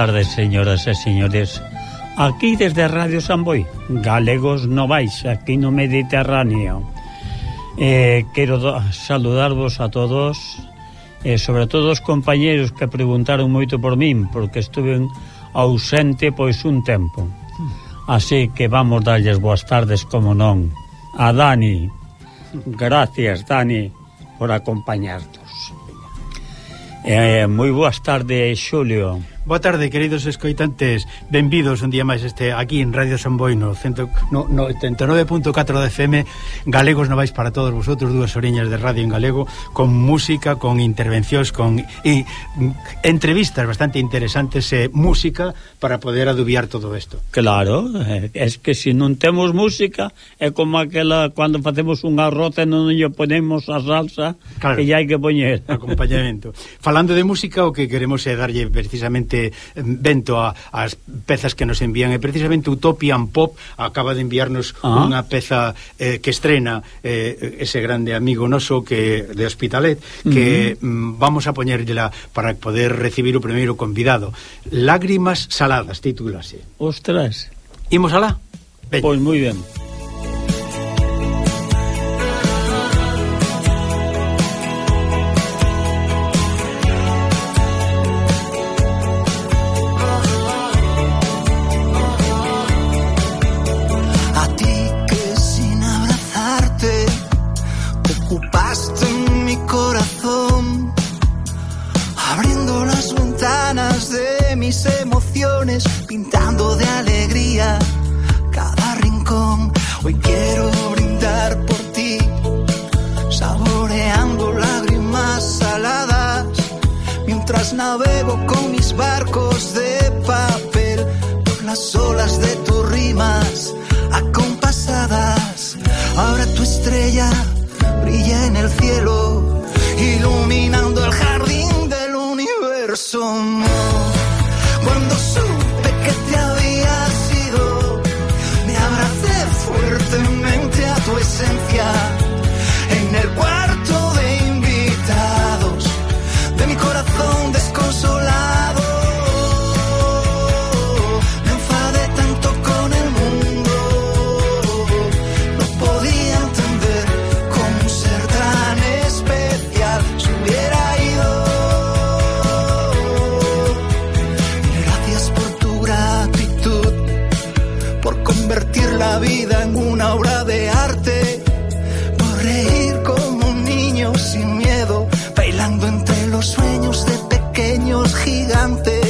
tardes, señoras e señores. Aquí desde Radio Samboy, Galegos Novais, aquí no Mediterráneo. Eh, quero saludarvos a todos, eh, sobre todo os compañeros que preguntaron moito por min, porque estuve ausente pois un tempo. Así que vamos darlles boas tardes, como non. A Dani, gracias Dani por acompañarnos. Eh, moi boas tardes, Xulio. Boa tarde, queridos escoitantes. Benvidos un día máis este aquí en Radio San Boino 89.4 de FM Galegos novais para todos vosotros dúas oriñas de radio en galego Con música, con intervencións Con e, mm, entrevistas bastante interesantes E música para poder adubiar todo isto. Claro, es que se si non temos música É como aquela Cando facemos un arroz e Non lle ponemos a salsa claro, Que hai que poñer Acompañamento. Falando de música, o que queremos é darlle precisamente bastante vento a, as pezas que nos envían e precisamente Utopian Pop acaba de enviarnos ah. unha peza eh, que estrena eh, ese grande amigo noso que de Hospitalet que uh -huh. mm, vamos a poñerla para poder recibir o primeiro convidado Lágrimas saladas, titúlase Ostras Imos alá? Pois pues moi ben pintando de alegría cada rincón. Hoy quiero brindar por ti, saboreando lágrimas saladas, mientras navego con mis barcos de papel por las olas de tus rimas acompasadas. Ahora tu estrella brilla en el cielo, iluminando el jardín del universo. Cuando vida en una obra de arte, por reír como un niño sin miedo, bailando entre los sueños de pequeños gigantes.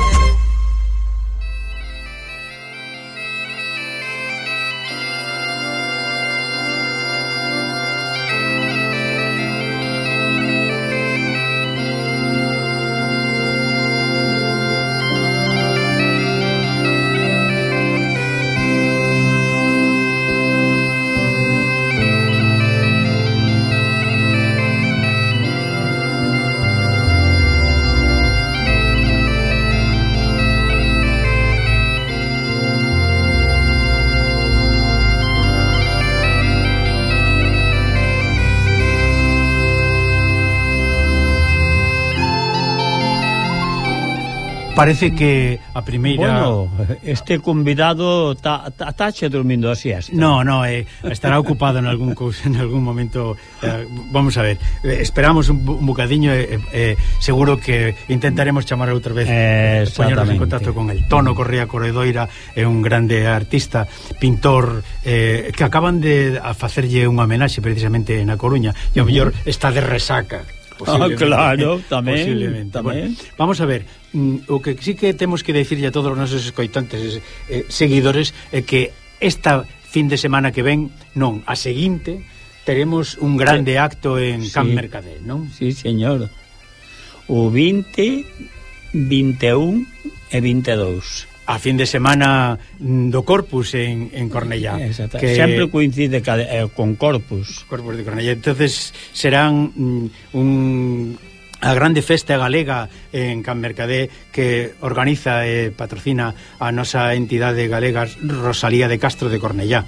Parece que a primeira... Bueno, este convidado ta, ta, tache dormindo a siesta. No, no, eh, estará ocupado en algún cousa, en algún momento. Eh, vamos a ver, eh, esperamos un, un bocadiño e eh, eh, seguro que intentaremos chamar outra vez eh, poñernos en contacto con el Tono Correa Corredoira é un grande artista, pintor eh, que acaban de facerlle unha homenaxe precisamente na Coruña e ao mellor está de resaca. Ah, claro, tamén, tamén. Bueno, vamos a ver, mm, o que sí que temos que decirle a todos os nosos escoitantes eh, seguidores é eh, que esta fin de semana que ven, non, a seguinte teremos un grande eh, acto en sí. Camp Mercader, non? Sí, señor. O 20, 21 e 22 a fin de semana mm, do Corpus en, en Cornellá. Exacto. Que... Sempre coincide ca, eh, con Corpus. Corpus de Cornellá. entonces serán mm, un a grande festa galega en Can Mercadé que organiza e patrocina a nosa entidade galega Rosalía de Castro de Cornellá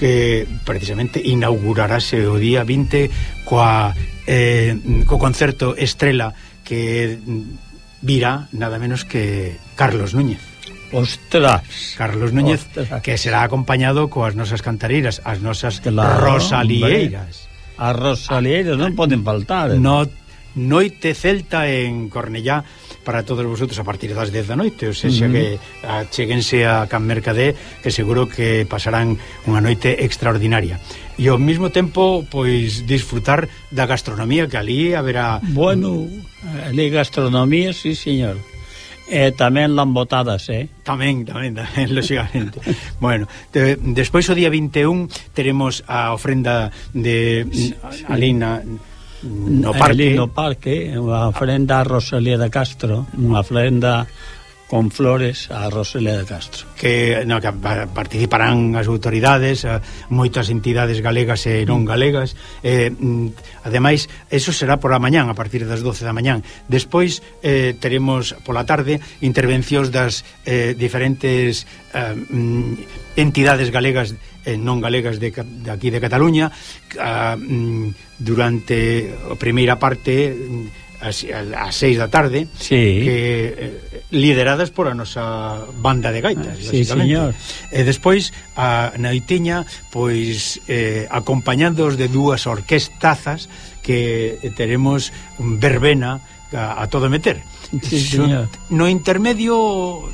que precisamente inaugurarase o día 20 coa, eh, co concerto Estrela que mm, virá nada menos que Carlos Núñez. Ostras. Carlos Núñez, Ostras. que será acompañado coas nosas cantareiras, as nosas claro, rosalieiras. Hombre. As rosalieiras non poden faltar. Eh? No, noite celta en Cornellá para todos vosotros a partir das 10 da noite, ou seja, uh -huh. que cheguense a Can Mercadé, que seguro que pasarán unha noite extraordinaria. E ao mesmo tempo, pois, disfrutar da gastronomía, que ali haberá... Bueno, eh, ali gastronomía, sí, señor. E tamén lan botadas, eh? Tamén, tamén, tamén, lógicamente. bueno, de, despois o día 21 teremos a ofrenda de sí, sí. Alina no eh, parque. Ali no parque, unha ofrenda a Rosalía de Castro, unha ofrenda con flores a Rosalía de Castro. Que, no, que participarán as autoridades, a, moitas entidades galegas e non mm. galegas. Eh, mm, ademais, eso será por a mañán, a partir das 12 da mañán. Despois eh, teremos pola tarde intervencións das eh, diferentes eh, mm, entidades galegas e non galegas de, de aquí de Cataluña eh, durante a primeira parte ás as seis da tarde sí. que, eh, lideradas por a nosa banda de gaitas ah, sí, señor. e despois a Naitiña pois eh, acompañados de dúas orquestazas que eh, teremos verbena a, a todo meter sí, señor. no intermedio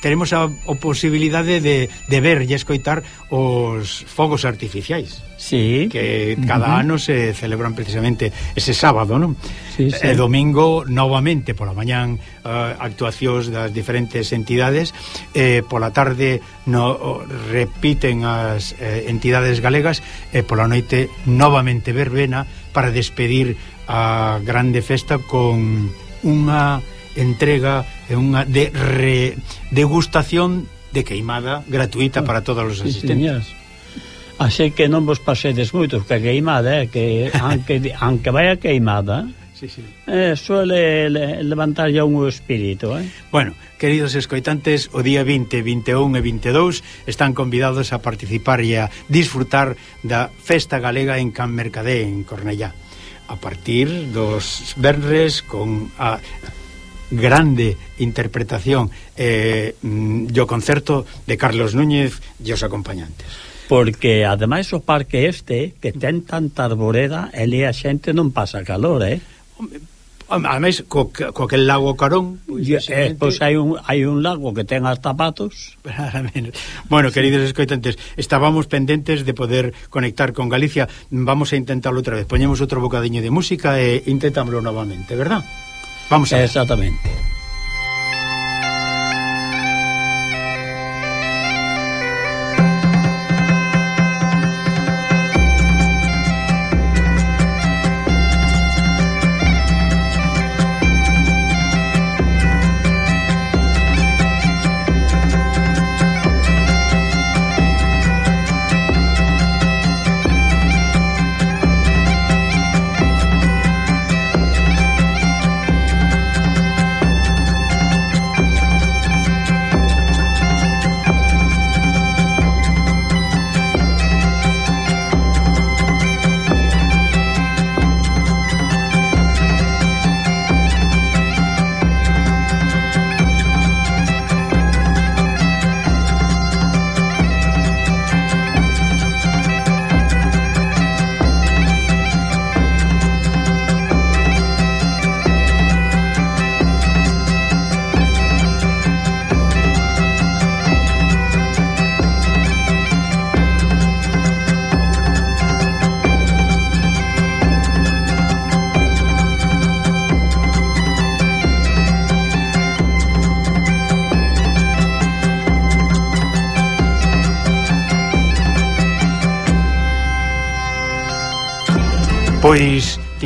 teremos a, a posibilidade de, de ver e escoitar os fogos artificiais sí. que cada uh -huh. ano se celebran precisamente ese sábado non? Sí, eh, sí. e domingo novamente pola mañán uh, actuacións das diferentes entidades eh, pola tarde no, repiten as eh, entidades galegas e pola noite novamente verbena para despedir a grande festa con unha entrega e unha de re, degustación de queimada gratuita para todos os asistentes. Sí, Así que non vos pasedes moito, que a queimada, eh, que aunque, aunque vai a queimada, sí, sí. Eh, suele le, levantar ya un espírito, eh? Bueno, queridos escoitantes, o día 20, 21 e 22 están convidados a participar e a disfrutar da Festa Galega en Can Mercadé, en Cornellá a partir dos verres con a grande interpretación eh, mm, do concerto de Carlos Núñez e os acompañantes. Porque, ademais, o parque este, que ten tanta arboreda, ele a xente non pasa calor, eh? Ademais, co, co aquel lago Carón Pois eh, pois hai, un, hai un lago que ten hasta patos Bueno, queridos escoitantes Estábamos pendentes de poder conectar con Galicia Vamos a intentarlo outra vez Poñemos outro bocadiño de música e intentámoslo novamente, verdad? Vamos a ver. Exactamente.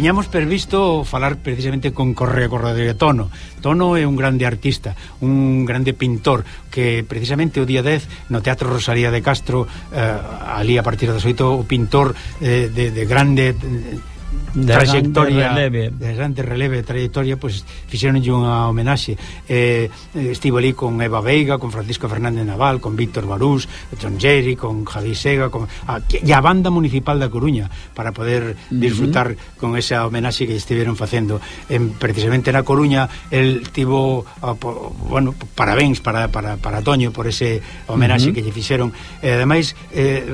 Tiñamos previsto falar precisamente con Correa Corredor de Tono. Tono é un grande artista, un grande pintor que precisamente o día 10 no Teatro Rosalía de Castro eh, ali a partir das 8 o pintor eh, de, de grande de trayectoria grande releve. de grande releve de trayectoria pois pues, fixeronlle unha homenaxe eh, estivo ali con Eva Veiga con Francisco Fernández Naval con Víctor Barús John Jerry con Javi Sega con, a, e a banda municipal da Coruña para poder disfrutar uh -huh. con esa homenaxe que estiveron facendo en, precisamente na Coruña el tivo a, po, bueno, parabéns para, para, para Toño por ese homenaxe uh -huh. que lle fixeron e eh, ademais eh,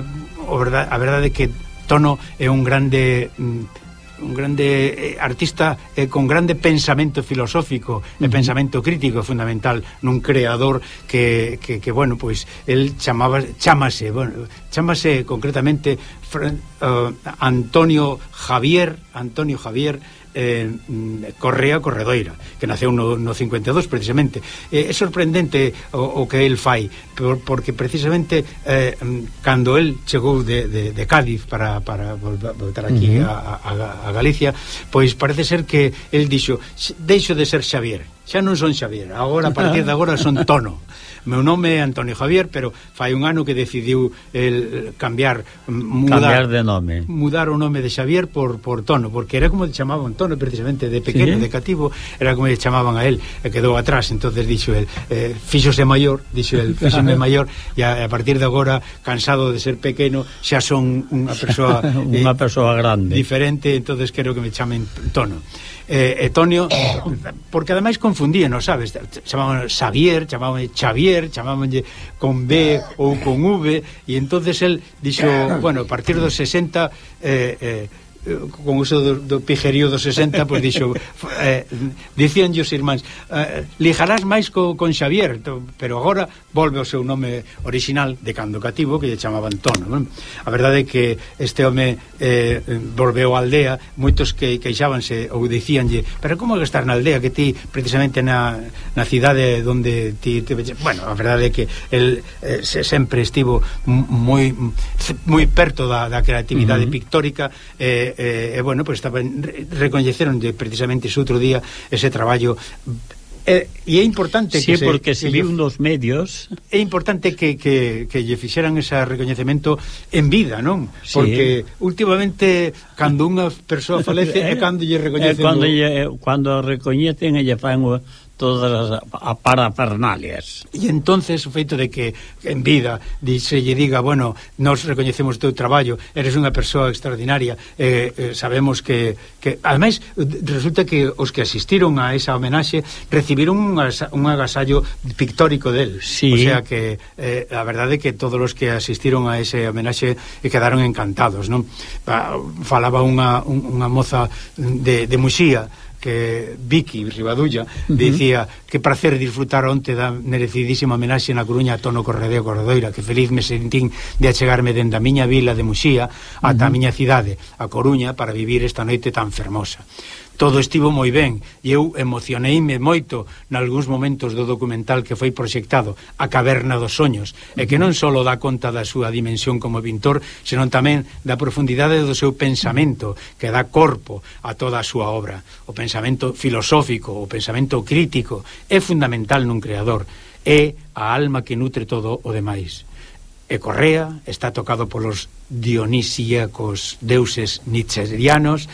a verdade é que Tono é un grande mm, un grande eh, artista eh, con grande pensamento filosófico uh -huh. e pensamento crítico fundamental nun creador que, que, que bueno, pois pues, el chamaba chamase, bueno, chamase concretamente uh, Antonio Javier, Antonio Javier eh, Correa Corredoira que naceu no, no 52 precisamente eh, é sorprendente o, o que el fai por, porque precisamente eh, cando el chegou de, de, de Cádiz para, para voltar aquí uh -huh. a, a, a Galicia pois parece ser que el dixo deixo de ser Xavier xa non son Xavier agora a partir de agora son Tono meu nome é Antonio Javier, pero fai un ano que decidiu el cambiar mudar, cambiar de nome. Mudar o nome de Xavier por por Tono, porque era como chamaban Tono precisamente de pequeno, ¿Sí? de cativo, era como lle chamaban a él, e quedou atrás, entonces dixo el, eh, fíxose maior, dixo el, fíxome maior e a, a partir de agora cansado de ser pequeno, xa son unha persoa unha eh, persoa grande. Diferente, entonces quero que me chamen Tono eh, Etonio porque ademais confundían, non sabes? Chamaban Xavier, chamaban Xavier, chamaban con B ou con V e entonces el dixo, bueno, a partir dos 60 eh, eh Eh, con uso do, do pijerío dos 60 pois dixo eh, dicían os irmáns eh, lijarás máis co, con Xavier to, pero agora volve o seu nome original de cando cativo que lle chamaban Tono non? a verdade é que este home eh, volveu á aldea moitos que queixábanse ou dicíanlle pero como é que estar na aldea que ti precisamente na, na cidade onde ti, ti bueno, a verdade é que el eh, se, sempre estivo moi moi perto da, da creatividade uh -huh. pictórica eh, eh, e bueno, pues, estaban recoñeceron de precisamente ese outro día ese traballo E, e é importante sí, que sí, se, porque se viu nos medios é importante que, que, que lle fixeran ese recoñecemento en vida, non? Sí. porque últimamente cando unha persoa falece é, eh, cando lle eh, recoñecen é, cando, lle, eh, cando recoñecen e lle fan todas as parafernalias. E entonces o feito de que en vida se lle diga, bueno, nos recoñecemos o teu traballo, eres unha persoa extraordinaria, eh, eh, sabemos que, que ademais resulta que os que asistiron a esa homenaxe recibiron un, un agasallo pictórico del. Sí. O sea que eh, a verdade é que todos os que asistiron a ese homenaxe eh, quedaron encantados, non? Ah, falaba unha, unha moza de, de Muxía que Vicky Ribadulla uh -huh. dicía que prazer disfrutar onte da merecidísima homenaxe na Coruña a Tono Corredeo Corredoira, que feliz me sentín de achegarme dende a miña vila de Muxía ata uh -huh. a miña cidade, a Coruña, para vivir esta noite tan fermosa todo estivo moi ben e eu emocioneime moito nalgúns momentos do documental que foi proxectado A Caverna dos Soños e que non só dá conta da súa dimensión como pintor senón tamén da profundidade do seu pensamento que dá corpo a toda a súa obra. O pensamento filosófico o pensamento crítico é fundamental nun creador é a alma que nutre todo o demais. E Correa está tocado polos dionisíacos deuses nietzscherianos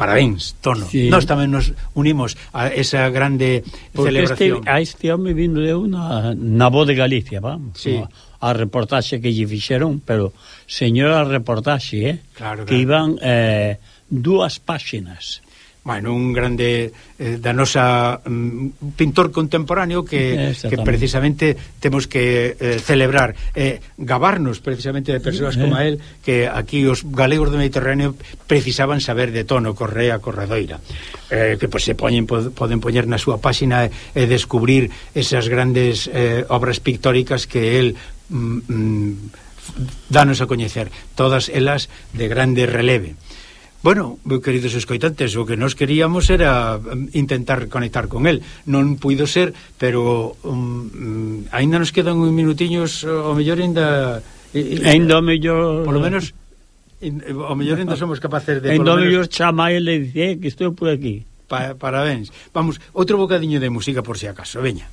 Parabéns, Tono. Sí. Nós tamén nos unimos a esa grande Porque celebración. Este, a este home vindo de unha na voz de Galicia, vamos. Sí. A, reportaxe que lle fixeron, pero señora reportaxe, eh, claro, claro. que iban eh, dúas páxinas bueno, un grande eh, da nosa um, pintor contemporáneo que, que precisamente temos que eh, celebrar eh, gabarnos precisamente de persoas eh. como a él que aquí os galegos do Mediterráneo precisaban saber de tono Correa Corredoira eh, que pues, se poñen, pod, poden poñer na súa páxina e eh, descubrir esas grandes eh, obras pictóricas que él mm, mm, danos a coñecer todas elas de grande releve Bueno, meu queridos escoitantes, o que nós queríamos era intentar conectar con el. Non puido ser, pero um, aínda nos quedan un minutiños, o mellor ainda... Ainda o mellor... Por lo menos, o mellor ainda somos capaces de... Ainda o mellor chamar e le dice eh, que estou por aquí. Pa, parabéns. Vamos, outro bocadiño de música por si acaso, veña.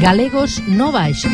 Galegos no baixo.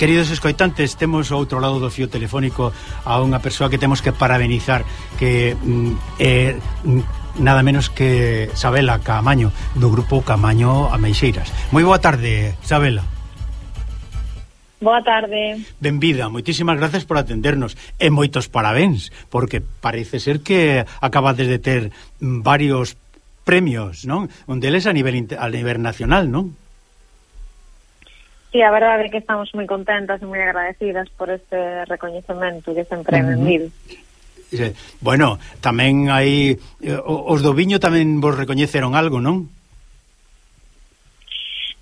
Queridos escoitantes, temos outro lado do fío telefónico a unha persoa que temos que parabenizar que mm, eh, nada menos que Sabela Camaño do grupo Camaño Ameixeiras. Moi boa tarde, Sabela. Boa tarde. Benvida, moitísimas gracias por atendernos e moitos parabéns, porque parece ser que acabades de ter varios premios, non? Un deles a nivel a nivel nacional, non? Sí, a verdade é que estamos moi contentas e moi agradecidas por este recoñecemento que sempre mm -hmm. vendido. Bueno, tamén hai eh, os do viño tamén vos recoñeceron algo, non?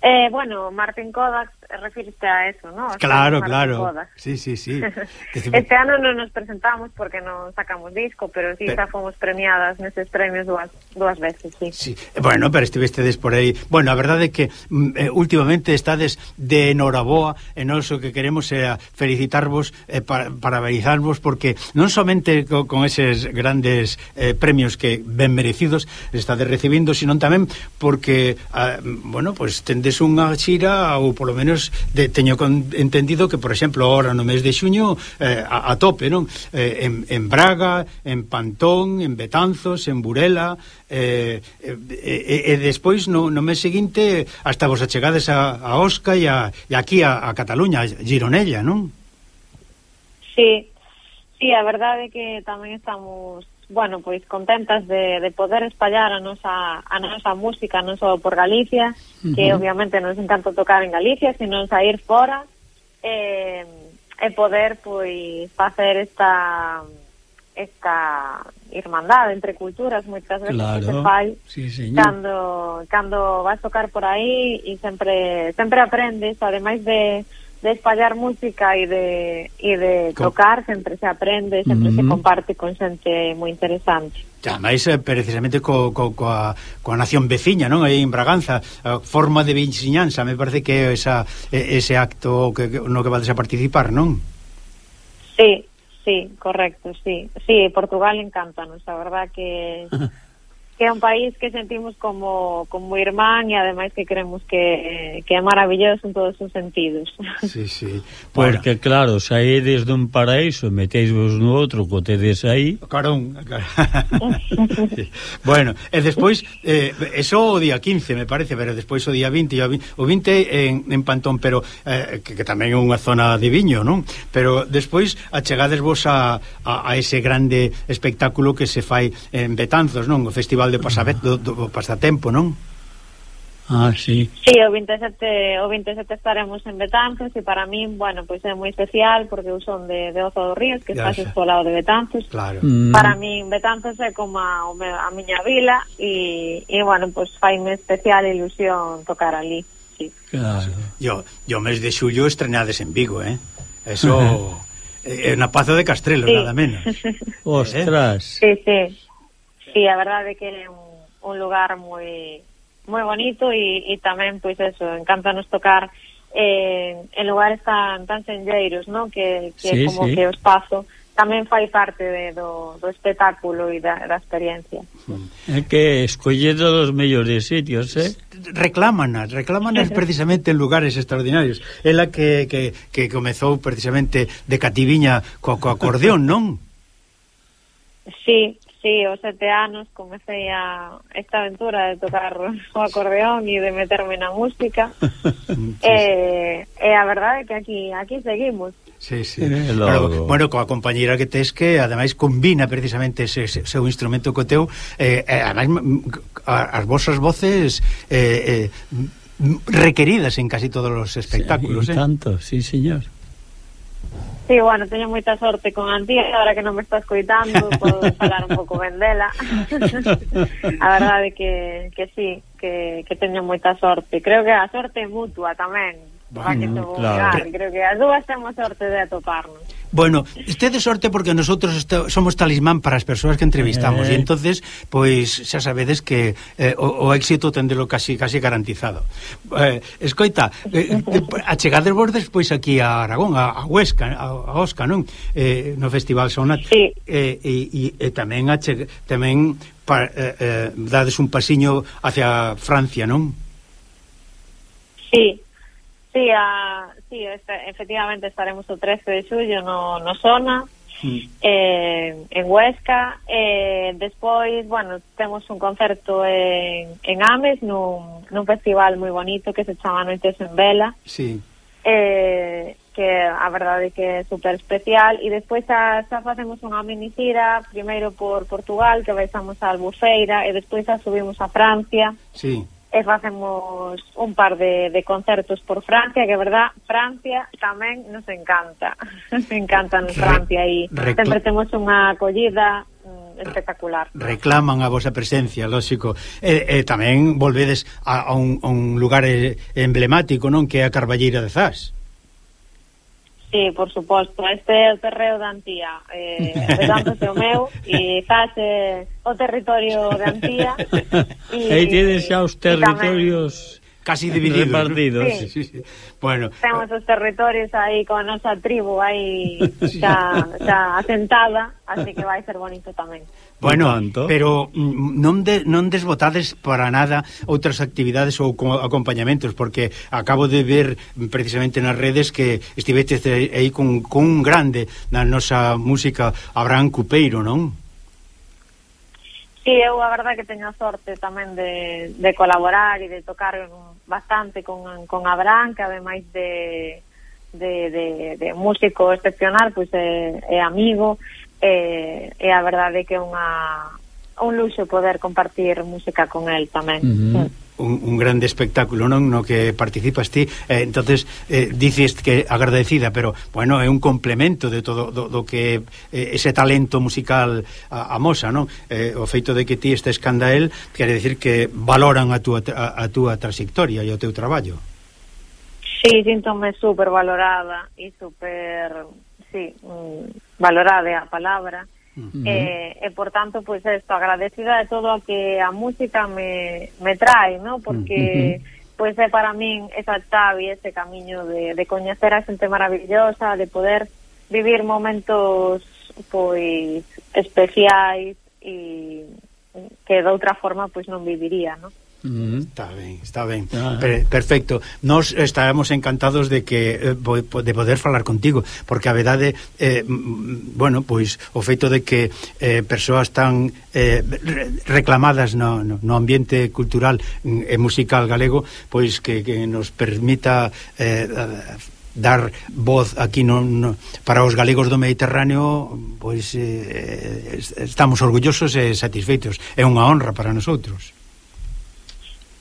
Eh, bueno, Martin Kodak refiriste a eso, ¿no? Claro, claro. Sí, sí, sí. este ano non nos presentamos porque non sacamos disco, pero sí, pero... xa fomos premiadas neses premios dúas, dúas veces, sí. sí. Bueno, pero estivestedes por aí. Bueno, a verdade é que mm, eh, últimamente estades de enhoraboa e nós o que queremos é felicitarvos eh, para, para verizarvos porque non somente co, con eses grandes eh, premios que ben merecidos estades recibindo, sino tamén porque, ah, bueno, pues tendes facedes unha xira ou polo menos de, teño con, entendido que por exemplo ahora no mes de xuño eh, a, a tope, non? Eh, en, en Braga, en Pantón, en Betanzos, en Burela eh, e, e, e despois no, no mes seguinte hasta vos achegades a, a Osca e, a, e aquí a, a Cataluña, a Gironella, non? Sí, sí, a verdade é que tamén estamos bueno, pois contentas de, de poder espallar a nosa, a nosa música non só por Galicia, uh -huh. que obviamente nos encanta tocar en Galicia, sino sair fora e, e poder pois facer esta esta irmandade entre culturas moitas veces claro, se fai sí, señor. cando cando vas tocar por aí e sempre sempre aprendes ademais de de espallar música e de, e de tocar sempre se aprende, sempre mm -hmm. se mm-hmm. comparte con xente moi interesante. Chamais eh, precisamente co, co, coa, coa nación veciña, non? Aí en Braganza, a forma de vixiñanza, me parece que é esa, ese acto que, no que vades a participar, non? Sí, sí, correcto, sí. Sí, Portugal encántanos, a verdad que que é un país que sentimos como, como irmán e ademais que creemos que, que é maravilloso en todos os sentidos. Sí, sí. Porque, bueno. claro, saídes dun paraíso, metéisvos no outro, cotedes aí... Carón. Car... sí. Bueno, e despois, eh, eso o día 15, me parece, pero despois o día 20, o 20 en, en Pantón, pero eh, que, que tamén é unha zona de viño, non? Pero despois achegades vos a, a, a ese grande espectáculo que se fai en Betanzos, non? O Festival De Pasabet do, do Pasatempo, non? Ah, sí. Sí, o 27, o 27 estaremos en Betanzos e para min, bueno, pois pues é moi especial porque eu son de, de Ozo dos Ríos, que está ao lado de Betanzos. Claro. Mm. Para min Betanzos é como a, a miña vila e, e bueno, pois pues, faime especial ilusión tocar ali. Sí. Claro. Yo, yo mes de xullo estrenades en Vigo, eh? Eso... É na Pazo de Castrelo, sí. nada menos. Ostras. Sí, sí. Sí, a verdade é que é un, un lugar moi moi bonito e, e tamén, pois eso, encántanos tocar eh, en lugares tan, tan senlleiros, non? Que, que sí, como sí. que o espazo tamén fai parte de, do, do espectáculo e da, da experiencia. Mm. É que escolledo os mellores sitios, eh? Reclámanas, reclámanas precisamente en lugares extraordinarios. Ela que, que, que comezou precisamente de cativiña co, co acordeón, non? Sí, Sí, aos sete anos comecei a esta aventura de tocar o acordeón e de meterme na música. e, e a verdade é que aquí aquí seguimos. Sí, sí. Pero, bueno, coa compañeira que tes que ademais combina precisamente ese, ese seu instrumento co teu, eh, eh, ademais as vosas voces eh, eh, requeridas en casi todos os espectáculos, sí, eh. tanto, sí, señor. Sí, bueno, teño moita sorte con Antía, ahora que non me está escoitando, podo falar un pouco ben dela. a verdade que, que sí, que, que teño moita sorte. Creo que a sorte é mutua tamén, Bueno, claro. creo que as dúas temos sorte de atoparnos. Bueno, tedes sorte porque nosotros está, somos talismán para as persoas que entrevistamos eh. e entonces pois xa sabedes que eh, o, o éxito tendelo casi casi garantizado. Eh, escoita, eh, achegades vos despois aquí a Aragón, a, a Huesca, a, a Osca, non? Eh, no Festival Sonat. Sí. Eh, e, e, e tamén ache, tamén pa, eh, eh, dades un pasiño hacia Francia, non? Sí. Sí, a, sí este, efectivamente estaremos o 13 de xullo no, no Sona, sí. Hmm. eh, en Huesca. Eh, despois, bueno, temos un concerto en, en Ames, nun, nun festival moi bonito que se chama Noites en Vela. Sí. Eh, que a verdade que é super especial e despois xa, xa facemos unha minicira primeiro por Portugal que baixamos a Albufeira e despois xa subimos a Francia sí e facemos un par de, de concertos por Francia, que verdad, Francia tamén nos encanta. nos encanta en Francia e sempre temos unha acollida mm, espectacular. Reclaman a vosa presencia, lógico. E, e tamén volvedes a, a, un, a un lugar eh, emblemático, non? Que é a Carballeira de Zas. Sí, por suposto, este é o terreo de Antía. Eh, é o meu E estase o territorio de Antía. E, aí tedes xa os territorios tamén, Casi divididos Repartidos. Sí. Sí, sí. Bueno, Temos os territorios aí con a nosa tribu aí xa, xa asentada Así que vai ser bonito tamén. Bueno, tanto. pero mm, non, de, non desbotades para nada outras actividades ou acompañamentos, porque acabo de ver precisamente nas redes que estivete aí con, con un grande na nosa música, Abraham Cupeiro, non? Sí, eu a verdade que teño sorte tamén de, de colaborar e de tocar bastante con, con Abraham, que ademais de de, de, de músico excepcional, pois é, é amigo, e, e a verdade que é unha un luxo poder compartir música con el tamén. Uh -huh. sí. Un, un grande espectáculo, non? No que participas ti. Eh, entonces eh, dices que agradecida, pero, bueno, é un complemento de todo do, do que eh, ese talento musical amosa, non? Eh, o feito de que ti estes candael quere decir que valoran a túa, a, a túa trayectoria e o teu traballo. Sí, síntome super valorada e super así, mm, valorade a palabra, uh eh, -huh. e, e por tanto, pois pues, esto, agradecida de todo a que a música me, me trae, ¿no? porque... Uh -huh pois é para min esa chave, ese camiño de, de coñecer a xente maravillosa, de poder vivir momentos pois especiais e que de outra forma pois non viviría, ¿no? Mm. Está ben, está ben. Ah. ah. Per, perfecto. Nos estaremos encantados de que eh, de poder falar contigo, porque a verdade eh, bueno, pois o feito de que eh, persoas tan eh, reclamadas no, no ambiente cultural mm, e musical galego, pois que, que nos permita eh, dar voz aquí no, no, para os galegos do Mediterráneo pois eh, estamos orgullosos e satisfeitos é unha honra para nosotros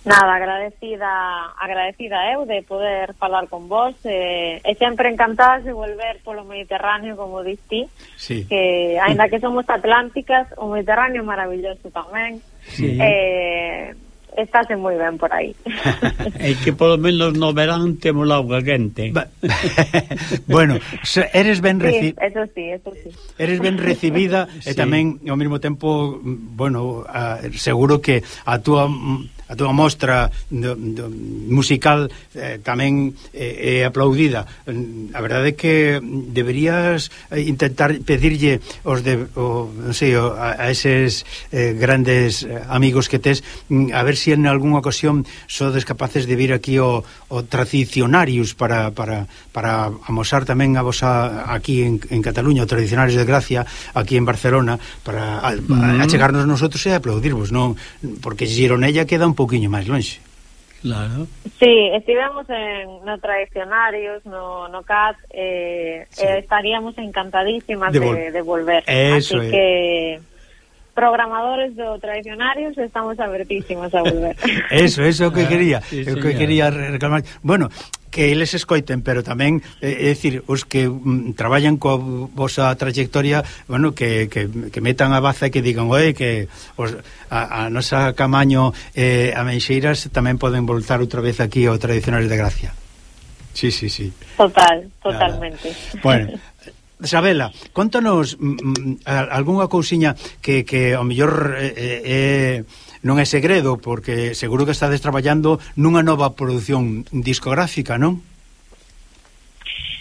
Nada, agradecida, agradecida eu de poder falar con vos eh, e sempre encantada de volver polo Mediterráneo, como diste ti, sí. que aínda que somos atlánticas, o Mediterráneo é maravilloso tamén. Sí. Eh, estáse moi ben por aí. e que polo menos no verán temos auga quente. bueno, eres ben recibida. Sí, eso sí, eso sí. Eres ben recibida sí. e tamén ao mesmo tempo, bueno, seguro que a túa a túa mostra do, do musical eh, tamén eh, é aplaudida. A verdade é que deberías eh, intentar pedirlle os de o, non sei, o, a, a eses eh, grandes eh, amigos que tes mm, a ver se si en algunha ocasión sodes capaces de vir aquí o, o tradicionarius para, para, para amosar tamén a vosa aquí en, en Cataluña, o tradicionarios de Gracia aquí en Barcelona para a, a, mm-hmm. a chegarnos nosotros e aplaudirvos, non? Porque Gironella queda un pouquiño máis lonxe. Claro. Sí, estivemos en no tradicionarios, no, no CAT, eh, sí. eh, estaríamos encantadísimas de, vol de, de volver. Eso Así es. que programadores do tradicionarios estamos abertísimos a volver. eso, eso que ah, quería, sí, o que quería reclamar. Bueno, que eles escoiten, pero tamén eh, é dicir, os que mm, traballan coa vosa trayectoria, bueno, que, que, que metan a baza e que digan, oi, que os, a, a nosa Camaño eh, a Menxeiras tamén poden voltar outra vez aquí ao Tradicionales de Gracia." Sí, sí, sí. Total, totalmente. Nada. Bueno, Isabela, contanos mm, mm algunha cousiña que, que ao mellor eh, eh, eh, non é segredo, porque seguro que estades traballando nunha nova produción discográfica, non?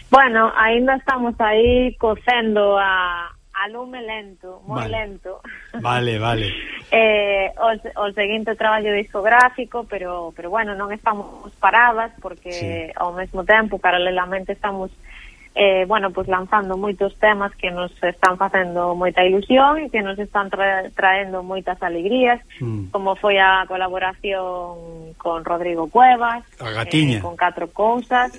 Bueno, aínda estamos aí cocendo a, a lume lento, moi vale. lento. Vale, vale. eh, o, o seguinte traballo discográfico, pero pero bueno, non estamos paradas, porque sí. ao mesmo tempo, paralelamente, estamos eh, bueno, pues lanzando moitos temas que nos están facendo moita ilusión e que nos están tra traendo moitas alegrías, mm. como foi a colaboración con Rodrigo Cuevas, eh, con Catro Cousas,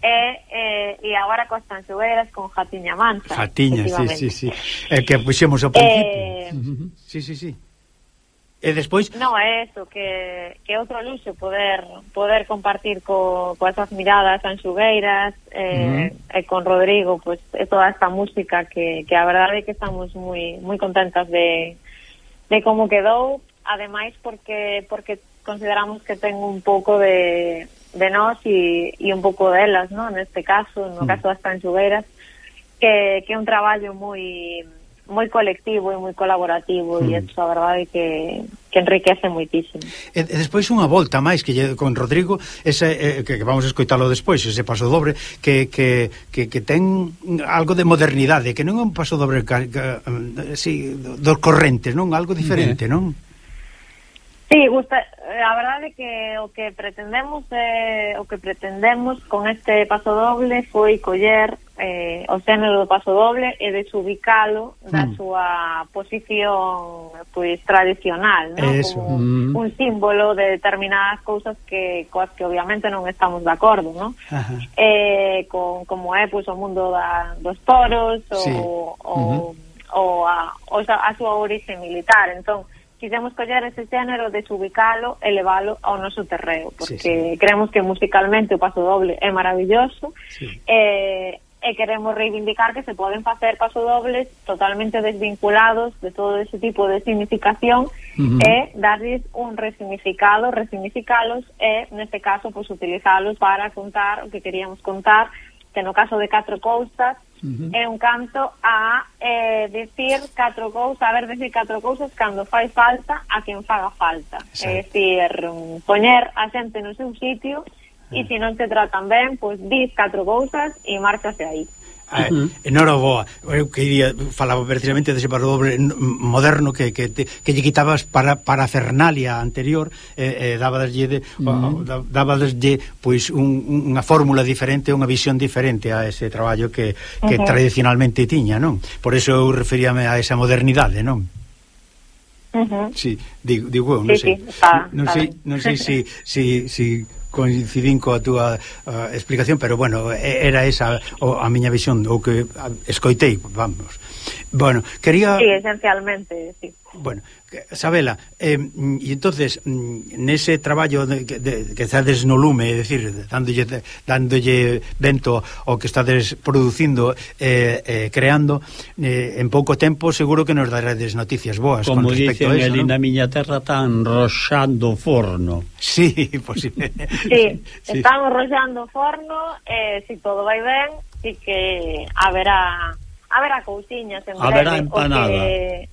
e, eh, eh e agora con tanxugueras con Jatiña Manza. Jatiña, sí, sí, sí. El que puxemos ao principio. Eh, sí, sí, sí. E despois... Non, é eso, que, que outro luxo poder poder compartir co, coas esas miradas anxugueiras eh, uh -huh. e con Rodrigo pues, e toda esta música que, que a verdade é que estamos moi moi contentas de, de como quedou ademais porque porque consideramos que ten un pouco de, de nós e, e un pouco delas, ¿no? neste caso, no uh -huh. caso das anxugueiras que, que é un traballo moi moi colectivo e moi colaborativo mm. e iso a verdade que, que enriquece moitísimo. E, e despois unha volta máis que lle, con Rodrigo, ese eh, que, que vamos escoitalo despois, ese paso dobre que, que, que, que ten algo de modernidade, que non é un paso dobre ca, eh, si, dos correntes, non? Algo diferente, mm. non? Sí, gusta, eh, a verdade que o que pretendemos eh, o que pretendemos con este paso doble foi coller eh, o xénero do paso doble e desubicalo da mm. súa posición pois tradicional, ¿no? Eso. como mm. un símbolo de determinadas cousas que coas que obviamente non estamos de acordo, ¿no? Eh, con como é pois o mundo da, dos toros sí. ou, o, uh -huh. a, ou a, a súa orixe militar, entón quisemos coller ese xénero, desubicalo e levalo ao noso terreo, porque sí, sí. creemos que musicalmente o paso doble é maravilloso, sí. eh, e queremos reivindicar que se poden facer pasodobles totalmente desvinculados de todo ese tipo de significación uh -huh. e darles un resignificado, resignificalos e, neste caso, pues, utilizalos para contar o que queríamos contar que no caso de catro cousas uh -huh. é un canto a eh, decir catro cousas, a ver decir catro cousas cando fai falta a quen faga falta. Exacto. É dicir, poñer a xente no seu sitio e se non te tratan ben, pois dis catro cousas e márchase aí. Eh, -huh. Enhoraboa. Eu quería falaba precisamente dese barro doble moderno que, que, te, que lle quitabas para para Fernalia anterior e eh, eh, dabaslle de, uh -huh. pois un, unha fórmula diferente, unha visión diferente a ese traballo que, que uh -huh. tradicionalmente tiña, non? Por eso eu referíame a esa modernidade, non? Uh -huh. Sí, digo, digo eu, non sí, sei. Sí, está, non, sei, non sei se si, si, si coincidín coa túa uh, explicación, pero bueno, era esa o, a miña visión, o que escoitei, vamos. Bueno, quería... Sí, esencialmente, sí. Bueno, Sabela, eh, e entonces mm, nese traballo de, de, que estades no lume, é dicir, dándolle dándolle vento ao que estades producindo, eh, eh, creando, eh, en pouco tempo seguro que nos darades noticias boas Como con respecto dicen, a eso, Como dicen, na miña terra tan roxando forno. Sí, posible. sí, sí, estamos roxando forno, eh, se si todo vai ben, e que haberá haberá cousiñas en breve. Haberá empanada. Porque...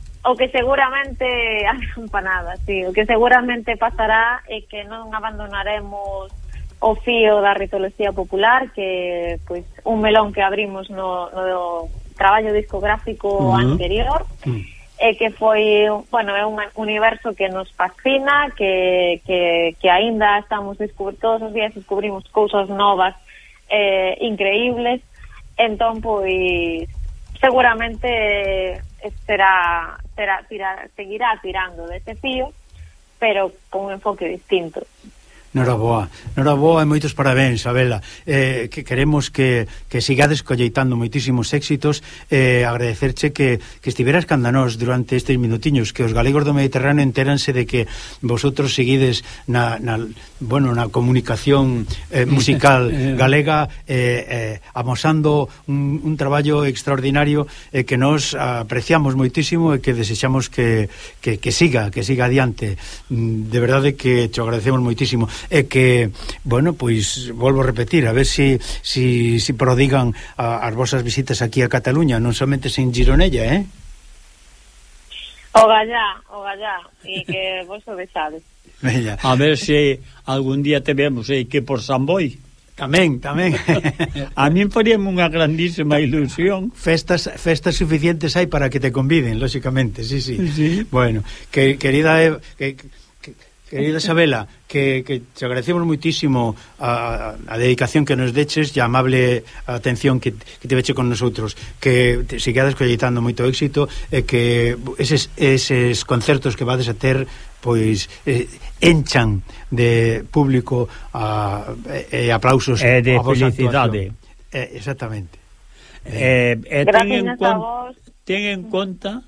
O que seguramente a empanada, sí, o que seguramente pasará é que non abandonaremos o fío da ritoloxía popular que pois un melón que abrimos no, no traballo discográfico uh -huh. anterior uh -huh. e que foi, bueno, é un universo que nos fascina, que, que, que aínda estamos descubrir todos os días descubrimos cousas novas eh, increíbles entón pois seguramente eh, será será seguirá tirando dese fío, pero con un enfoque distinto. Noraboa. Noraboa e moitos parabéns, Abela. Eh, que queremos que, que sigades colleitando moitísimos éxitos e eh, agradecerche que, que estiveras candanós durante estes minutiños, que os galegos do Mediterráneo enteranse de que vosotros seguides na, na, bueno, na comunicación eh, musical eh. galega eh, eh, amosando un, un traballo extraordinario eh, que nos apreciamos moitísimo e que desechamos que, que, que siga, que siga adiante. Mm, de verdade que te agradecemos moitísimo e que, bueno, pois volvo a repetir, a ver se si, si, si prodigan a, as vosas visitas aquí a Cataluña, non somente sen Gironella, eh? O gallá, o gallá, e que vos o besades. Bella. A ver se algún día te vemos aí que por San Boi. Tamén, tamén. a min faríame unha grandísima ilusión. Festas festas suficientes hai para que te conviden, lóxicamente, sí, sí. sí. Bueno, que, querida Eva, que, Querida Isabela, que, que te agradecemos moitísimo a, a dedicación que nos deches e a amable atención que, que te veche con nosotros. Que te sigades colleitando moito éxito e que eses, eses concertos que vades a ter pois eh, enchan de público a, e aplausos e de a vosa felicidade. eh, exactamente. Eh, eh, ten, en con, ten en conta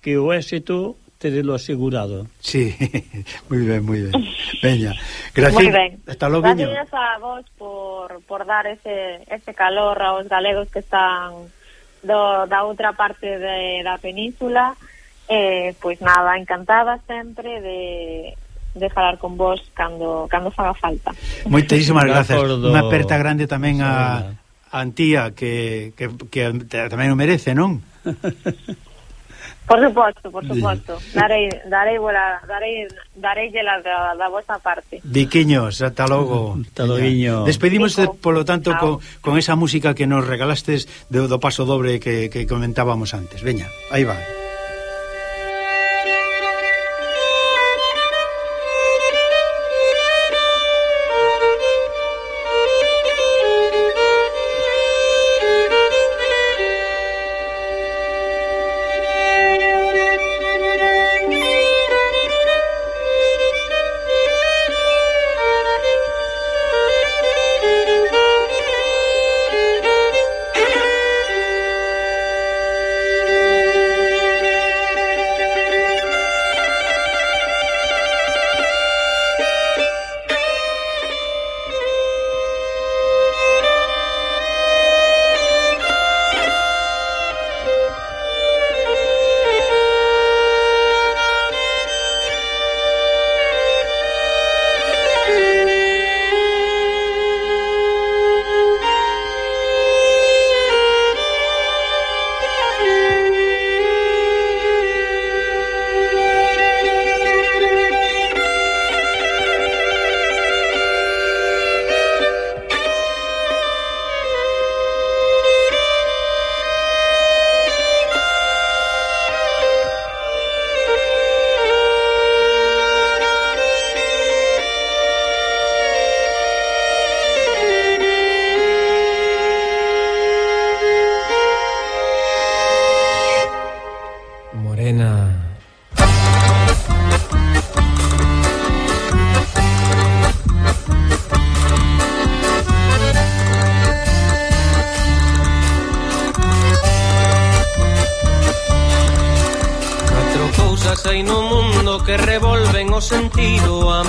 que o éxito terelo asegurado. Sí, moi ben, moi ben. Veña, gracias. Moi ben. Hasta logo, viño. Gracias a vos por, por dar ese, ese calor aos galegos que están do, da outra parte de, da península. Eh, pois nada, encantada sempre de, de falar con vos cando, cando faga falta. Moitísimas gracias. Do... Unha aperta grande tamén a, a Antía, que, que, que tamén o merece, non? Por suposto, por suposto. Darei, darei, bola, darei, darei la da, da vosa parte. Diquiños, ata logo. Ata logo. Despedimos, eh, Dico. polo tanto, con, con esa música que nos regalastes do, do paso dobre que, que comentábamos antes. Veña, aí va. sentido a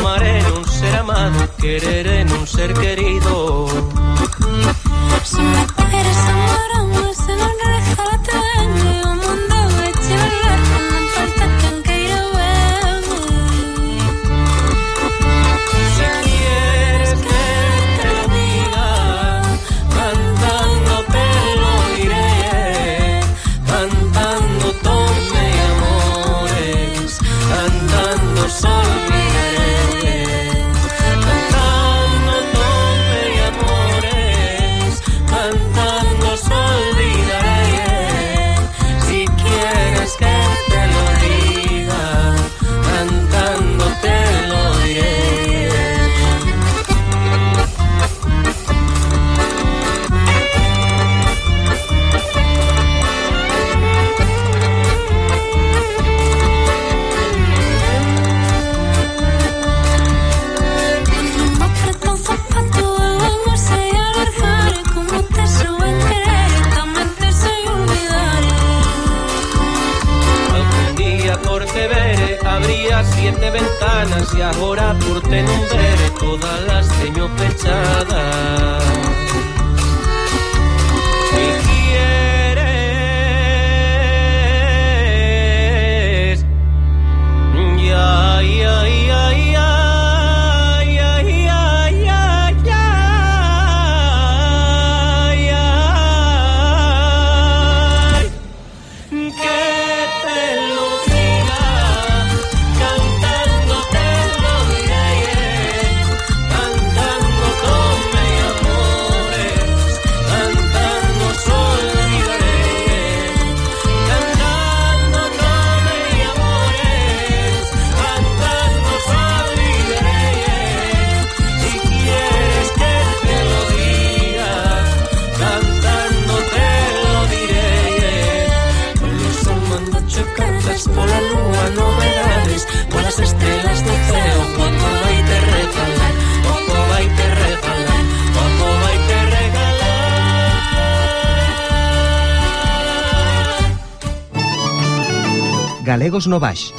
regalar Galegos no Baix.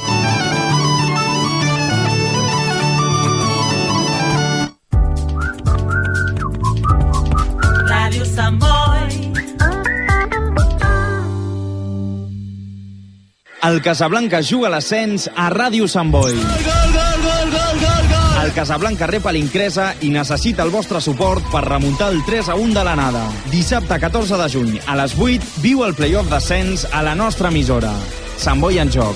Radio Samboy. El Casablanca juga a l'ascens a Ràdio Sant Boi. El Casablanca rep a l'Incresa i necessita el vostre suport per remuntar el 3 a 1 de l'anada. Dissabte 14 de juny, a les 8, viu el playoff d'ascens a la nostra emissora. Sant Boi en joc,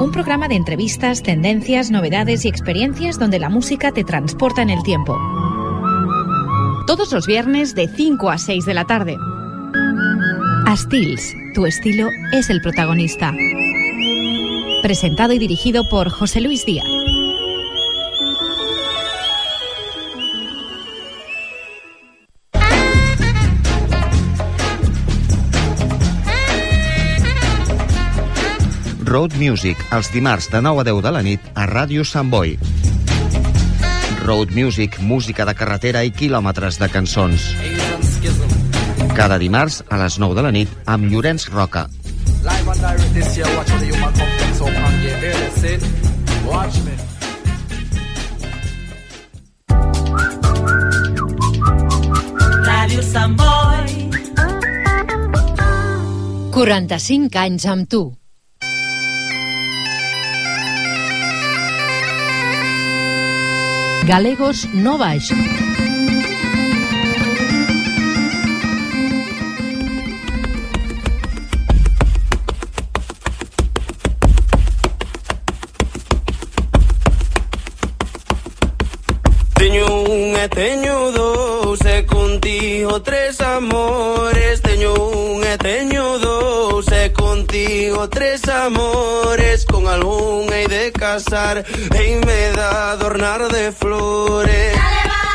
Un programa de entrevistas, tendencias, novedades y experiencias donde la música te transporta en el tiempo. Todos los viernes de 5 a 6 de la tarde. Astils, tu estilo es el protagonista. Presentado y dirigido por José Luis Díaz. Road Music, els dimarts de 9 a 10 de la nit a Ràdio Sant Boi. Road Music, música de carretera i quilòmetres de cançons. Cada dimarts a les 9 de la nit amb Llorenç Roca. Ràdio Sant Boi. 45 anys amb tu. Galegos no baixo. Teño un e teño dous e contigo tres amores Sigo tres amores Con algún hei de casar e me da adornar de flores Dale, va.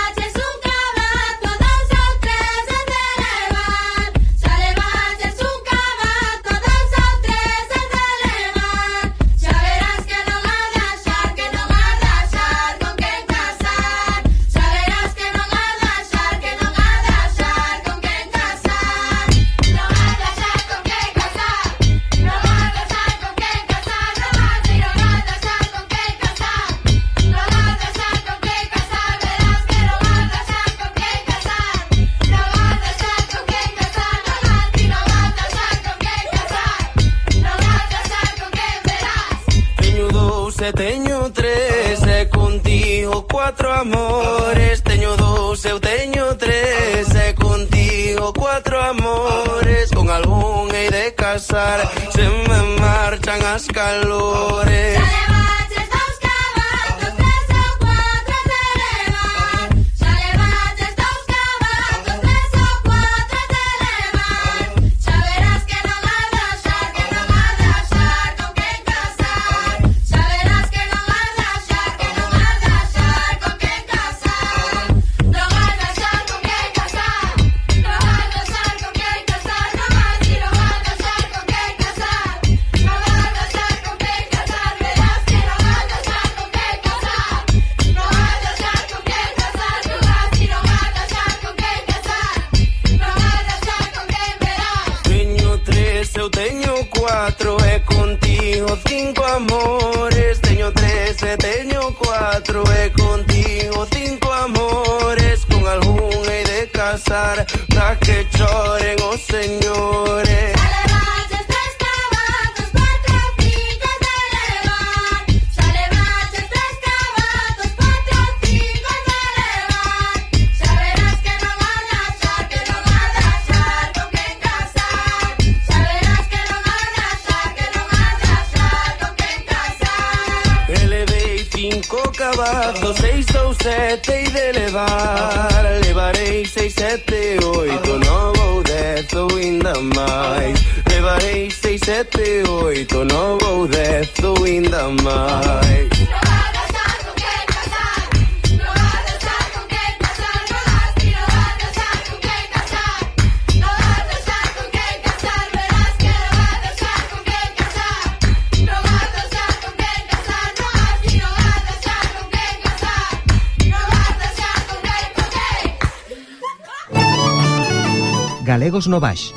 no baix.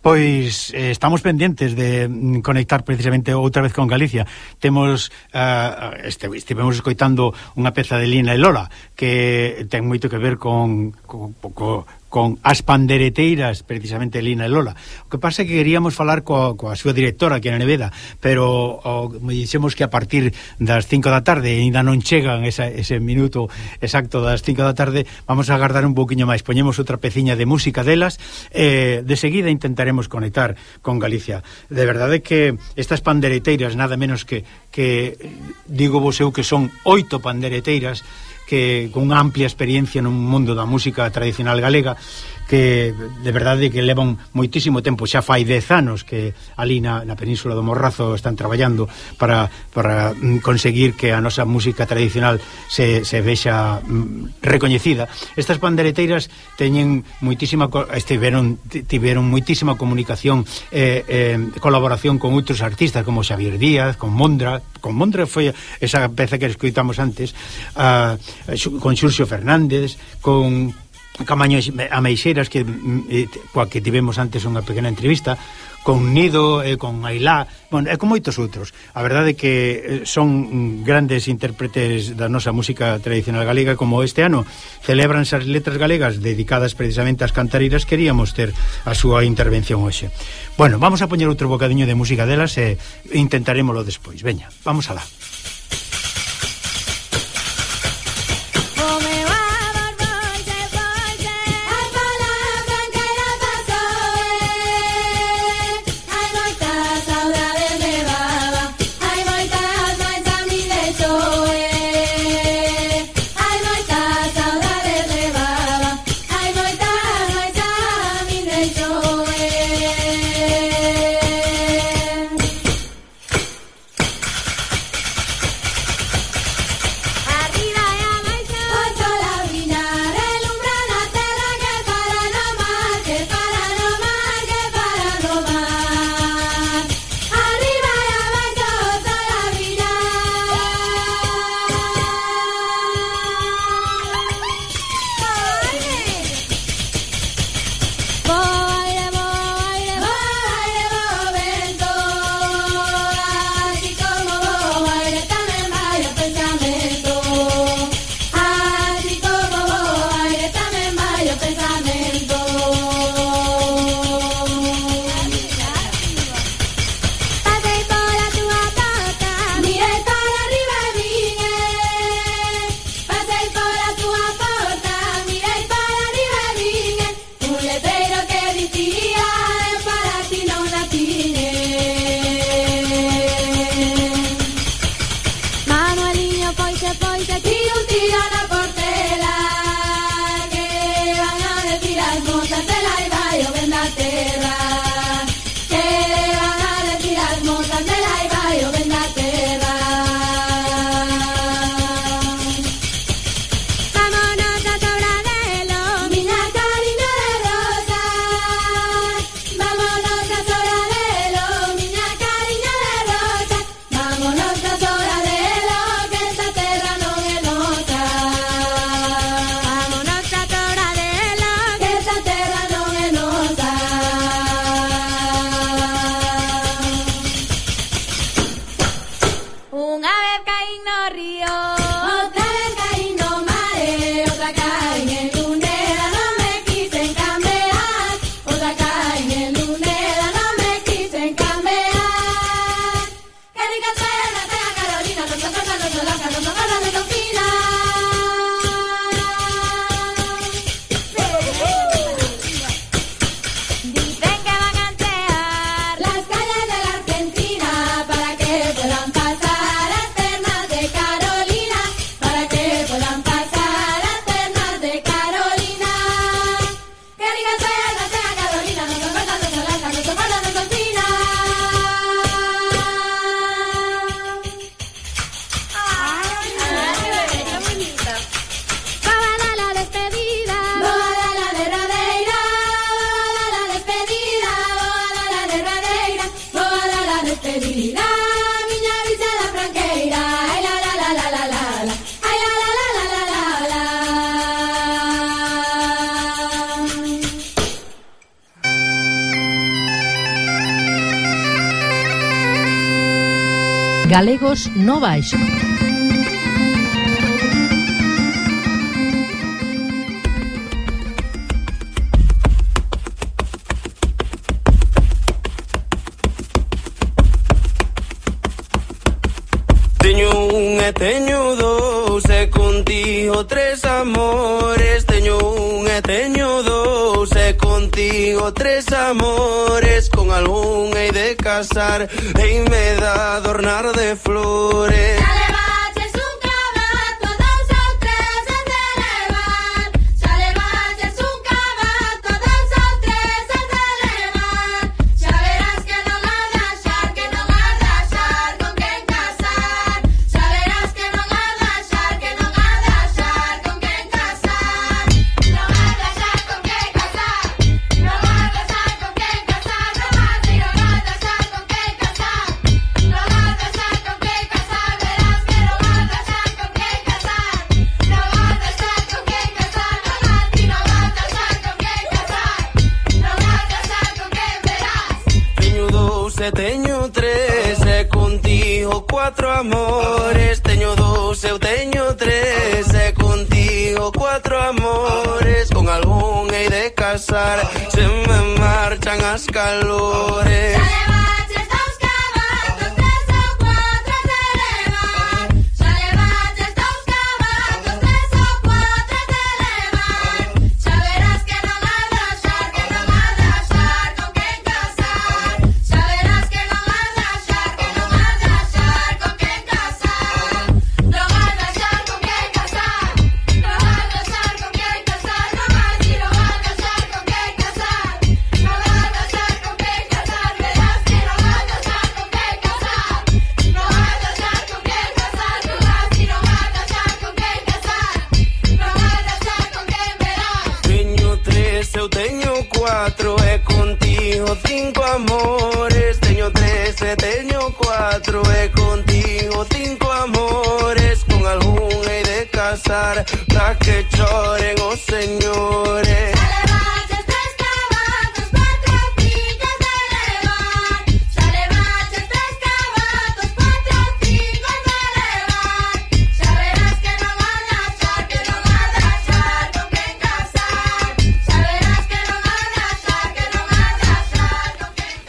Pois eh, estamos pendientes de mm, conectar precisamente outra vez con Galicia. Temos uh, este, estivemos escoitando unha peza de Lina e Lola que ten moito que ver con, con, con, con as pandereteiras, precisamente Lina e Lola. O que pasa é que queríamos falar coa, coa súa directora, que na Neveda, pero o, dixemos que a partir das 5 da tarde, ainda non chegan esa, ese minuto exacto das 5 da tarde, vamos a agardar un boquiño máis. Poñemos outra peciña de música delas, eh, de seguida intentaremos conectar con Galicia. De verdade que estas pandereteiras, nada menos que, que digo vos eu que son oito pandereteiras, que con amplia experiencia no mundo da música tradicional galega que de verdade que levan moitísimo tempo, xa fai 10 anos que ali na, na península do Morrazo están traballando para, para mm, conseguir que a nosa música tradicional se, se vexa mm, recoñecida. Estas pandereteiras teñen moitísima estiveron tiveron moitísima comunicación eh, eh, colaboración con outros artistas como Xavier Díaz, con Mondra, con Mondra foi esa peza que escoitamos antes, uh, con Xurxo Fernández, con Camaño a Meixeiras que mm, eh, coa que tivemos antes unha pequena entrevista con Nido e con Ailá, bueno, e con moitos outros. A verdade é que eh, son grandes intérpretes da nosa música tradicional galega como este ano celebranse as letras galegas dedicadas precisamente ás cantareiras, queríamos ter a súa intervención hoxe. Bueno, vamos a poñer outro bocadiño de música delas e intentaremoslo despois. Veña, vamos alá. no baix. De casar E me da adornar de flores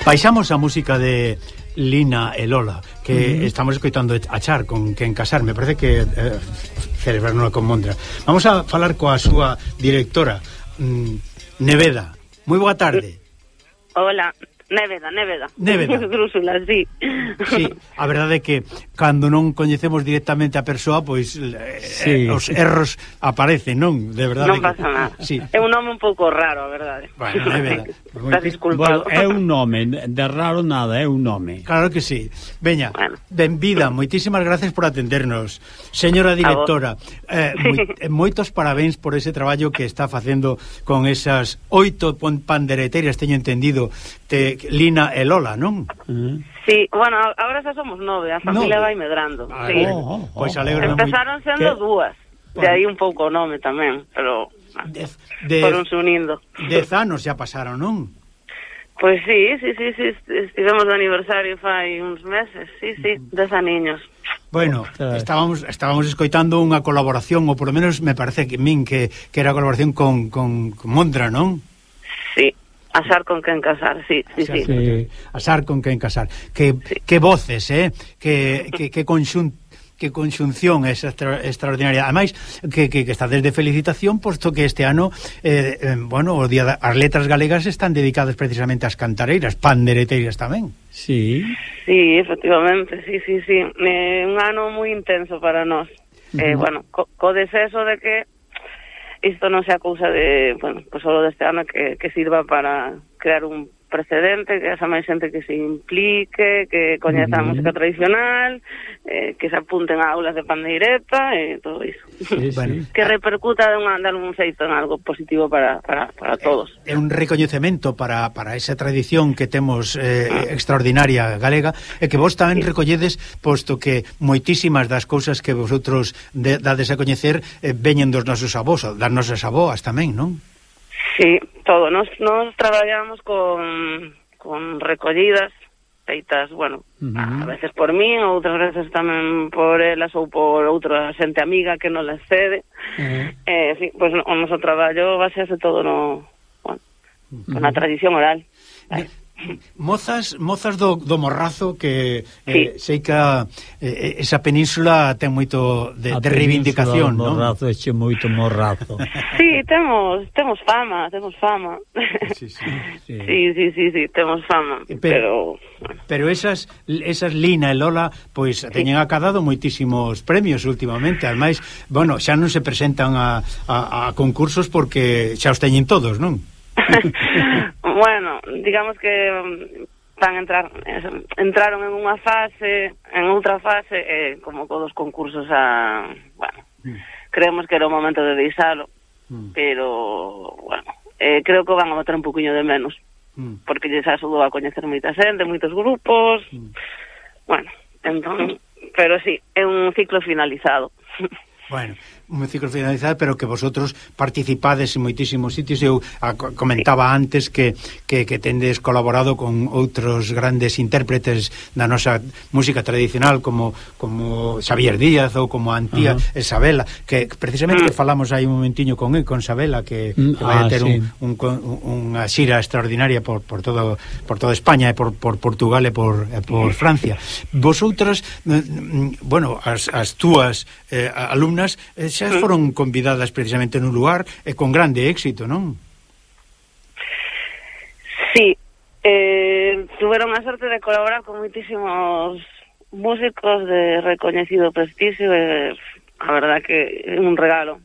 Baixamos a música de Lina e Lola que mm -hmm. estamos escoitando a Char con quen casar, me parece que eh, celebrarnos con Mondra. Vamos a falar coa súa directora mm, Neveda. Moi boa tarde. Hola. Néveda, Néveda. Néveda. Grúsula, sí. Sí, a verdade é que cando non coñecemos directamente a persoa, pois eh, sí. eh, os erros aparecen, non? De verdade non pasa nada. Sí. É un nome un pouco raro, a verdade. Bueno, é verdade. bueno, é un nome, de raro nada, é un nome. Claro que sí. Veña, bueno. benvida, moitísimas gracias por atendernos. Señora directora, eh, moi, eh, moitos parabéns por ese traballo que está facendo con esas oito pandereterias, teño entendido, te, Lina e Lola, non? Mm-hmm. Sí, bueno, agora xa somos nove, a familia nove. vai medrando. Ah, sí. Pois oh, oh, oh. Pois alegro Empezaron sendo que... dúas, de aí un pouco o nome tamén, pero de, dez, ah, unindo. Dez anos xa pasaron, non? Pois sí, sí, sí, sí, estivemos de aniversario fai uns meses, sí, sí, dez aniños. Bueno, estábamos estábamos escoitando unha colaboración, ou polo menos me parece que min que, que era colaboración con, con, con Mondra, non? Sí. Asar con quen casar, sí, sí, sí. sí. Asar con quen casar. Que, sí. que voces, eh? Que, que, que conxunto que conxunción é extra, extraordinaria. Ademais, que, que, que está desde felicitación, posto que este ano, eh, eh, bueno, o día da, as letras galegas están dedicadas precisamente ás cantareiras, pandereteiras tamén. Sí. Sí, efectivamente, sí, sí, sí. Eh, un ano moi intenso para nós. Eh, -huh. eh, bueno, co, co deceso de que isto non sea cousa de, bueno, pues, solo deste ano que, que sirva para crear un precedente, que haxa máis xente que se implique, que coñeza a música tradicional, eh, que se apunten a aulas de pandeireta e eh, todo iso. Sí, bueno. que repercuta de, un de algún xeito en algo positivo para, para, para eh, todos. É un recoñecemento para, para esa tradición que temos eh, ah. extraordinaria galega e que vos tamén sí. recolledes posto que moitísimas das cousas que vosotros de, dades a coñecer eh, veñen dos nosos avós, das nosas avoas tamén, non? Sí, todo. Nos, nos traballamos con, con recollidas feitas, bueno, uh -huh. a veces por mí, outras veces tamén por elas ou por outra xente amiga que non las cede. Uh -huh. Eh, sí, pues, o noso traballo basease todo no, bueno, uh -huh. na tradición oral. Mozas, mozas do, do Morrazo que eh, sí. eh, sei que eh, eh, esa península ten moito de, a de reivindicación, non? Morrazo eche moito Morrazo. Sí, temos temos fama, temos fama. Sí, sí, sí, sí, sí, sí, sí temos fama, eh, pero pero, bueno. pero esas esas Lina e Lola pois teñen acadado moitísimos premios últimamente, ademais, bueno, xa non se presentan a, a, a concursos porque xa os teñen todos, non? bueno, digamos que mm, van entrar eh, entraron en unha fase, en outra fase eh, como todos os concursos a, bueno, creemos que era o momento de deixalo, mm. pero bueno, eh, creo que van a botar un poquinho de menos, mm. porque lles axudou a coñecer moita xente, moitos grupos. Mm. Bueno, entón, pero sí, é un ciclo finalizado. Bueno, un ciclo finalizado, pero que vosotros participades en moitísimos sitios. Eu a, comentaba antes que, que, que tendes colaborado con outros grandes intérpretes da nosa música tradicional, como como Xavier Díaz ou como Antía uh -huh. Isabela, que precisamente mm. falamos aí un momentiño con él, con Isabela, que, que mm, vai ah, a ter sí. un, un, unha xira extraordinaria por, por, todo, por toda España e por, por Portugal e por, e por Francia. Vosotras, eh, mm, bueno, as, as túas eh, alumnas eh, xa foron convidadas precisamente nun lugar e con grande éxito, non? Sí, eh, tuveron a sorte de colaborar con moitísimos músicos de recoñecido prestigio e a verdad que é un regalo.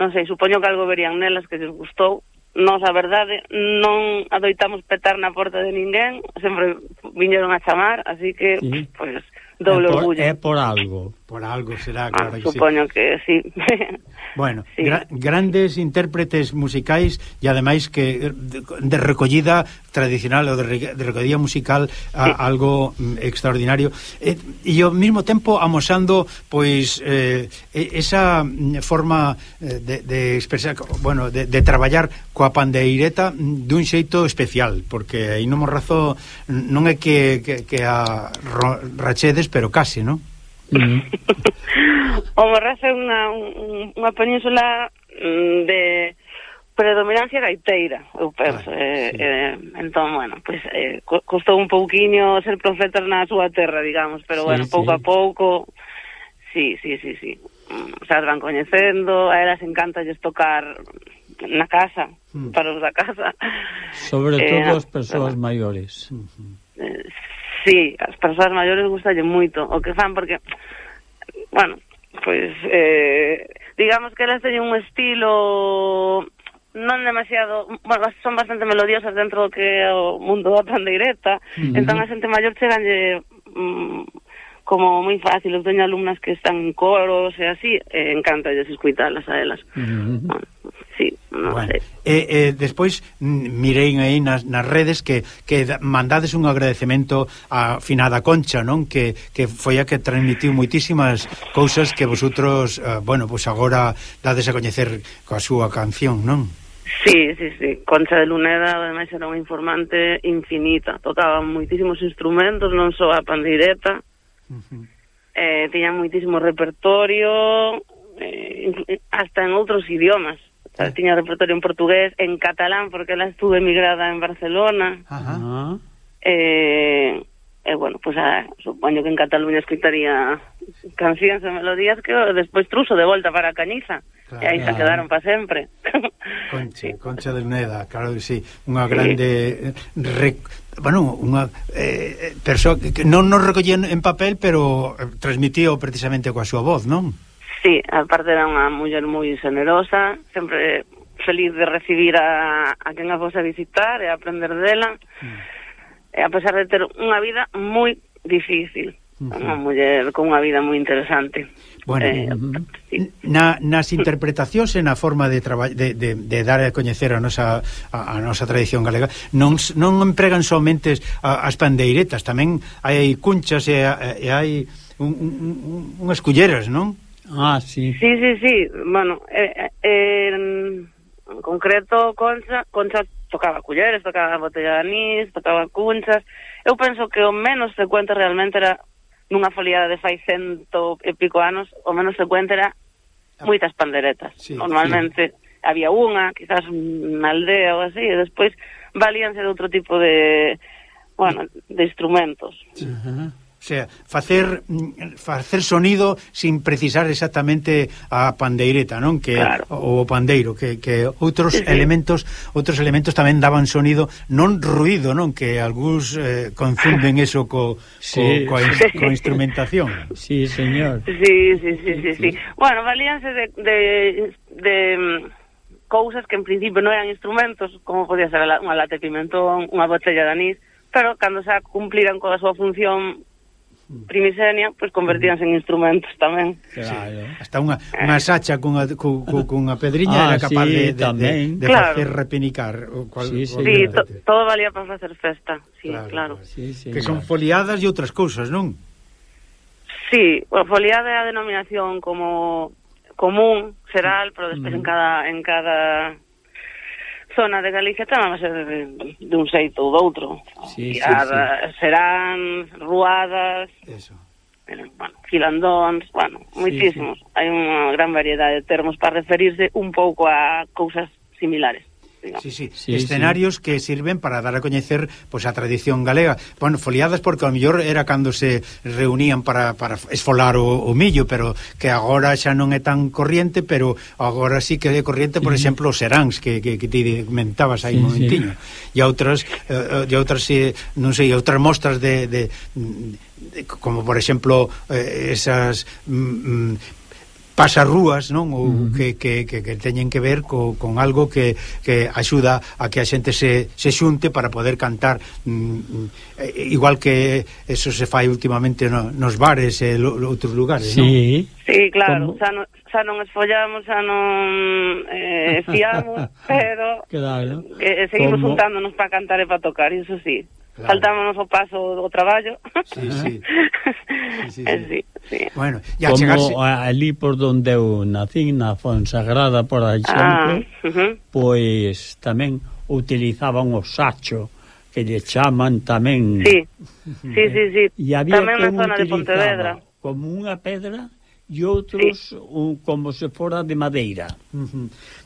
Non sei, supoño que algo verían nelas que les gustou. Nos, a verdade, non adoitamos petar na porta de ninguén, sempre viñeron a chamar, así que, sí. pois, pues, doble é por, orgullo. É por algo. Por algo será, ah, claro ah, que supoño sí. que sí. bueno, sí. Gra grandes intérpretes musicais e ademais que eh, de recollida tradicional ou de, de recollida musical a, sí. algo mm, extraordinario eh, e, e ao mesmo tempo amosando pois eh, esa mm, forma eh, de, de expresar, bueno, de, de traballar coa pandeireta mm, dun xeito especial, porque aí non morrazo non é que, que, que a rachedes, pero case, non? o Morrazo é unha, unha península mm, de predominancia gaiteira, eu penso. Ah, eh, sí. eh, entón, bueno, pues, eh, costou un pouquiño ser profeta na súa terra, digamos, pero sí, bueno, pouco sí. a pouco, sí, sí, sí, sí. Mm, xa van coñecendo, a elas encantalles tocar na casa, mm. para os da casa. Sobre eh, todo as persoas bueno. maiores. Uh -huh. eh, sí, as persoas maiores gustalle moito o que fan porque, bueno, pois, eh, digamos que elas teñen un estilo non demasiado, bueno, son bastante melodiosas dentro do que o mundo da pandeireta, uh -huh. entón a xente maior cheganlle mm, como moi fácil, eu teño alumnas que están en coros e así, e eh, encanta escuitalas a elas. Bueno sí, non bueno, sei. E, e despois mirei aí nas, nas redes que, que mandades un agradecemento a Finada Concha, non? Que, que foi a que transmitiu moitísimas cousas que vosotros, eh, bueno, pois pues agora dades a coñecer coa súa canción, non? Sí, sí, sí. Concha de Luneda, ademais, era unha informante infinita. Tocaba moitísimos instrumentos, non só a pandireta. Uh -huh. eh, tiña moitísimo repertorio, eh, hasta en outros idiomas. Sabes, tiña repertorio en portugués, en catalán, porque ela estuve emigrada en Barcelona. Ajá. Eh, eh, bueno, pues ah, supoño que en Cataluña escritaría cancións e melodías que despois truso de volta para a Cañiza. Claro. E aí se quedaron para sempre. Concha, sí. Concha de Neda, claro que sí. Unha sí. grande... Eh, Re, bueno, unha eh, eh persoa que non nos recollía en papel, pero eh, transmitío precisamente coa súa voz, non? Sí, aparte era unha muller moi generosa, sempre feliz de recibir a, a quen a fose a visitar e a aprender dela, mm. e a pesar de ter unha vida moi difícil. Uh -huh. Unha muller con unha vida moi interesante. Bueno, eh, sí. na, nas interpretacións e na forma de, traba, de, de, de dar a coñecer a nosa, a, a nosa tradición galega non, non empregan somente as pandeiretas, tamén hai cunchas e, e hai un, un, un, unhas culleras, non? Ah, sí. Sí, sí, sí. Bueno, eh, eh, eh en concreto, Concha, Concha tocaba culleres, tocaba botella de anís, tocaba cunchas. Eu penso que o menos frecuente realmente era nunha foliada de fai cento e pico anos, o menos frecuente era moitas panderetas. Sí, Normalmente sí. había unha, quizás unha aldea ou así, e despois valíanse de outro tipo de, bueno, de instrumentos. Uh -huh sea, facer mm, facer sonido sin precisar exactamente a pandeireta, non? Que claro. o pandeiro, que, que outros sí, sí. elementos, outros elementos tamén daban sonido, non ruido, non? Que algúns eh, confunden eso co, sí. co, coa, in, coa instrumentación. Sí, señor. Sí, sí, sí, sí, sí. Bueno, valíanse de, de, de mm, cousas que en principio non eran instrumentos, como podía ser unha lata de pimentón, unha botella de anís, pero cando xa cumpliran coa súa función primixenia, pois pues, convertíanse en instrumentos tamén. Claro. Sí. Hasta unha unha eh. sacha cunha cu, cu, cunha pedriña ah, era capaz sí, de, de, tamén. de, de claro. facer repenicar o cual Sí, sí, sí to, todo valía para facer festa. Sí, claro. claro. Sí, sí, que claro. son foliadas e outras cousas, non? Sí, bueno, foliada é a denominación como común, xeral, pero despois mm. en cada en cada zona de Galicia tamén vai ser dun xeito ou doutro. Sí, sí, sí. Serán, ruadas... Eso. Bueno, filandóns, bueno, sí, moitísimos. Sí. Hai unha gran variedade de termos para referirse un pouco a cousas similares digamos. Sí, sí, sí escenarios sí. que sirven para dar a coñecer pois pues, a tradición galega. Bueno, foliadas porque ao mellor era cando se reunían para, para esfolar o, o millo, pero que agora xa non é tan corriente, pero agora sí que é corriente, por sí. exemplo, os seráns que, que, que ti comentabas aí sí, momentiño. Sí. E outras eh, e outras non sei, outras mostras de, de, de como por exemplo eh, esas mm, mm pasarrúas, non? Ou uh -huh. que, que, que, que teñen que ver co, con algo que, que axuda a que a xente se, se xunte para poder cantar mm, igual que eso se fai últimamente no, nos bares e lo, lo outros lugares, sí. non? Sí, claro, xa, no, xa non esfollamos, xa non eh, fiamos, pero Quedado, ¿no? que seguimos ¿Cómo? juntándonos para cantar e para tocar, iso sí. Claro. Saltámonos o paso do traballo. Sí, sí. sí, sí, eh, sí. sí, sí. Bueno, ya Como chegarse... ali por donde eu nací, na Fonsagrada, por exemplo, ah, uh -huh. pois tamén utilizaban o sacho, que lle chaman tamén. Sí, sí, sí. sí. E había tamén na zona de Pontevedra. Como unha pedra e outros sí. un, como se fora de madeira.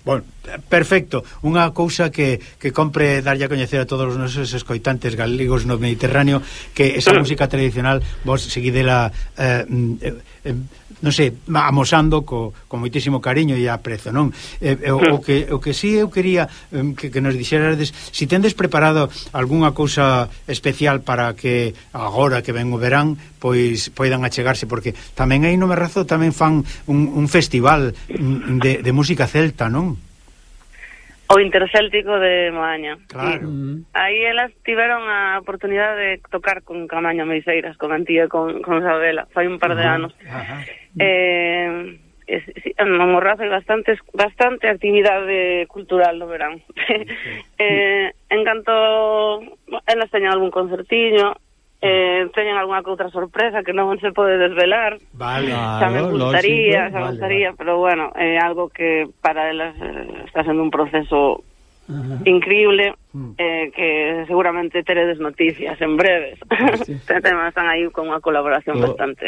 bueno, perfecto. Unha cousa que, que compre darlle a coñecer a todos os nosos escoitantes galegos no Mediterráneo que esa música tradicional vos seguidela eh, mm, eh, eh non sei, amosando co, co moitísimo cariño e aprezo, non? Eh, eh, o, o, que, o que sí eu quería eh, que, que nos dixerades, si tendes preparado algunha cousa especial para que agora que ven o verán pois poidan achegarse, porque tamén aí no Merrazo tamén fan un, un festival mm, de, de música celta, non? O Intercéltico de Moaña. Claro. Mm. Aí elas tiveron a oportunidade de tocar con Camaño Meiseiras, con Antía, con, con Sabela, fai un par de ajá, anos. Ajá. Eh, es, sí, en Morrazo hai bastante, bastante actividade cultural no verán. Okay. eh, en canto, elas teñen algún concertiño, Eh, teñen algunha outra sorpresa que non se pode desvelar. Vale, xa me gustaría, lógico, xa me gustaría, vale, pero bueno, é eh, algo que para elas eh, está sendo un proceso Uh -huh. increíble eh, que seguramente teredes noticias en breves. Este tema están aí con unha colaboración oh. bastante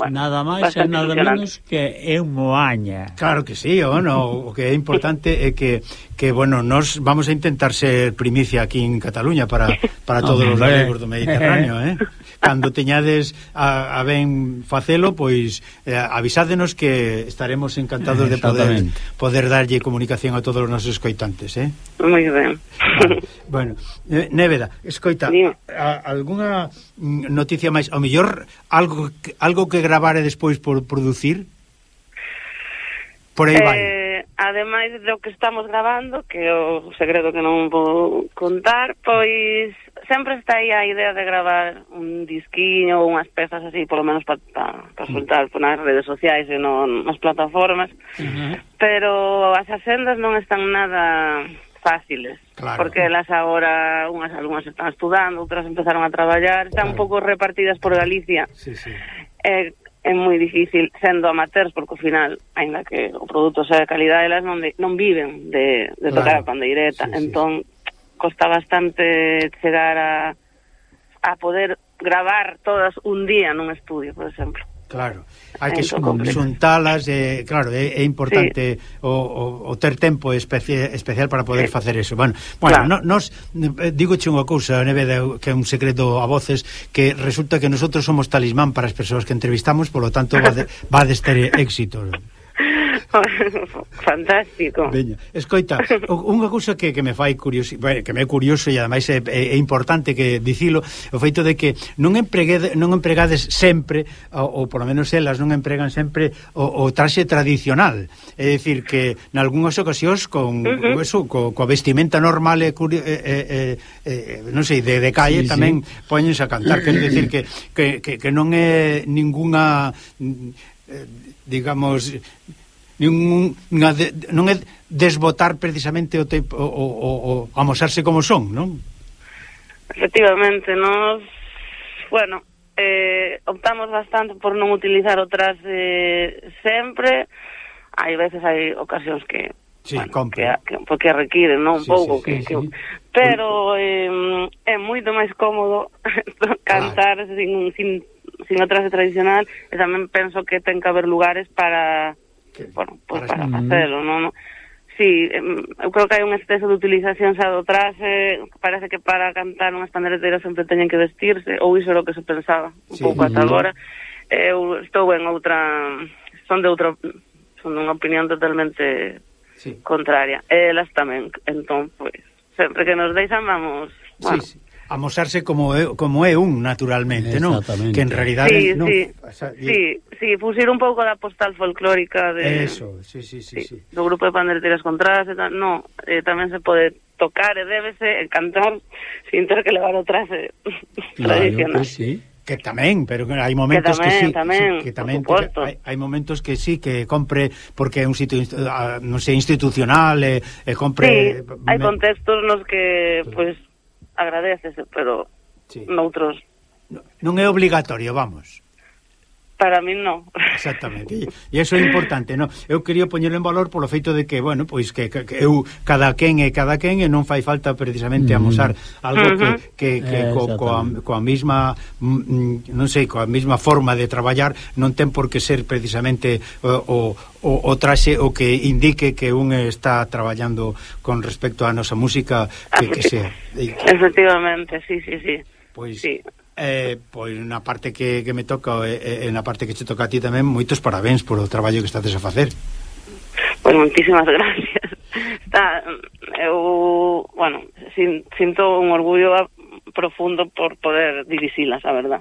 Bueno, nada máis e nada menos que é Moaña. Claro que sí, o, no, o que é importante é que, que bueno, nos vamos a intentar ser primicia aquí en Cataluña para, para todos Hombre, os galegos do Mediterráneo, eh? cando teñades a, a ben facelo, pois eh, avisádenos que estaremos encantados de poder poder darlle comunicación a todos os nosos escoitantes, eh? Moi ben. Vale. Bueno, eh, Néveda, escoita, Dime. a, algunha noticia máis, ao mellor algo algo que gravare despois por producir? Por aí eh... vai ademais do que estamos grabando, que é o segredo que non vou contar, pois sempre está aí a idea de gravar un disquiño ou unhas pezas así, polo menos para pa, pa mm. soltar nas redes sociais e non nas plataformas, pero as asendas non están nada fáciles, claro. porque elas agora, unhas algunhas están estudando, outras empezaron a traballar, están claro. un pouco repartidas por Galicia. Sí, sí. Eh, é moi difícil sendo amateurs porque ao final, aínda que o produto sea de calidade, elas non, de, non viven de, de claro. tocar a pandeireta, sí, entón sí costa bastante chegar a, a poder gravar todas un día nun estudio, por exemplo. Claro, hai que xuntalas, eh, claro, é, é importante sí. o, o, o ter tempo especial, especial para poder sí. facer eso. Bueno, bueno claro. no, nos eh, digo che unha cousa, Neveda, que é un secreto a voces, que resulta que nosotros somos talismán para as persoas que entrevistamos, polo tanto va, de, va de ter éxito. Fantástico. Veña, escoita, unha cousa que, que me fai curioso, bueno, que me é curioso e ademais é, é, é importante que dicilo, o feito de que non empregued, non empregades sempre ou, ou por lo menos elas non empregan sempre o, o traxe tradicional. É dicir que nalgúnas ocasións con uh -huh. eso, co, coa vestimenta normal e, eh, eh, eh, non sei, de, de calle sí, tamén sí. poñense a cantar, quer dicir que, que, que, que non é ningunha mm, eh, digamos nin unha de, non é desbotar precisamente o, tipo o, o, o amosarse como son, non? Efectivamente, nós bueno, eh, optamos bastante por non utilizar o traxe eh, sempre. Hai veces hai ocasións que Sí, bueno, compre. que, que, porque require, non? Un sí, pouco sí, que, sí, que, sí. pero eh, é moito máis cómodo cantar claro. sin, sin, sin o traxe tradicional e tamén penso que ten que haber lugares para bueno, por, por, para, para mm. facelo, non? Sí, eu creo que hai un exceso de utilización xa do traxe, parece que para cantar unhas pandereteiras sempre teñen que vestirse, ou iso era o que se pensaba un sí. pouco ata agora. Eu estou en outra, son de outra, son dunha opinión totalmente sí. contraria. Elas tamén, entón, pois, pues, sempre que nos deixan vamos, bueno, sí, sí amosarse como é, como é un naturalmente, non? Que en realidad sí, non, sí. O sea, sí, sí, fusir un pouco da postal folclórica de Eso, sí, sí, sí, sí. sí. do grupo de panderteras contras, e tal, no, eh, tamén se pode tocar e débese e cantar sin ter que levar o traje claro, tradicional. Sí que tamén, pero hai momentos que, tamén, que sí, tamén, sí, que tamén que, hai, hai momentos que sí que compre porque é un sitio ah, non sei, institucional e, e compre sí, hai me... contextos nos que pues agradecese, pero sí. noutros... Non é obligatorio, vamos. Para min non. Exactamente. E iso é importante, no. Eu quería poñerlo en valor polo feito de que, bueno, pois que, que eu cada quen é cada quen e non fai falta precisamente mm. amosar algo que que, que eh, co, coa, coa mesma mm, non sei, coa mesma forma de traballar non ten por que ser precisamente eh, o, o, o traxe o que indique que un está traballando con respecto á nosa música que, que sea. Efectivamente, sí, sí, sí. Pois sí. Eh, pois na parte que, que me toca e eh, eh, na parte que che toca a ti tamén moitos parabéns polo traballo que estades a facer. Pois pues moitísimas gracias. Está, eu, bueno, sin, sinto un orgullo profundo por poder dirixilas, a verdad.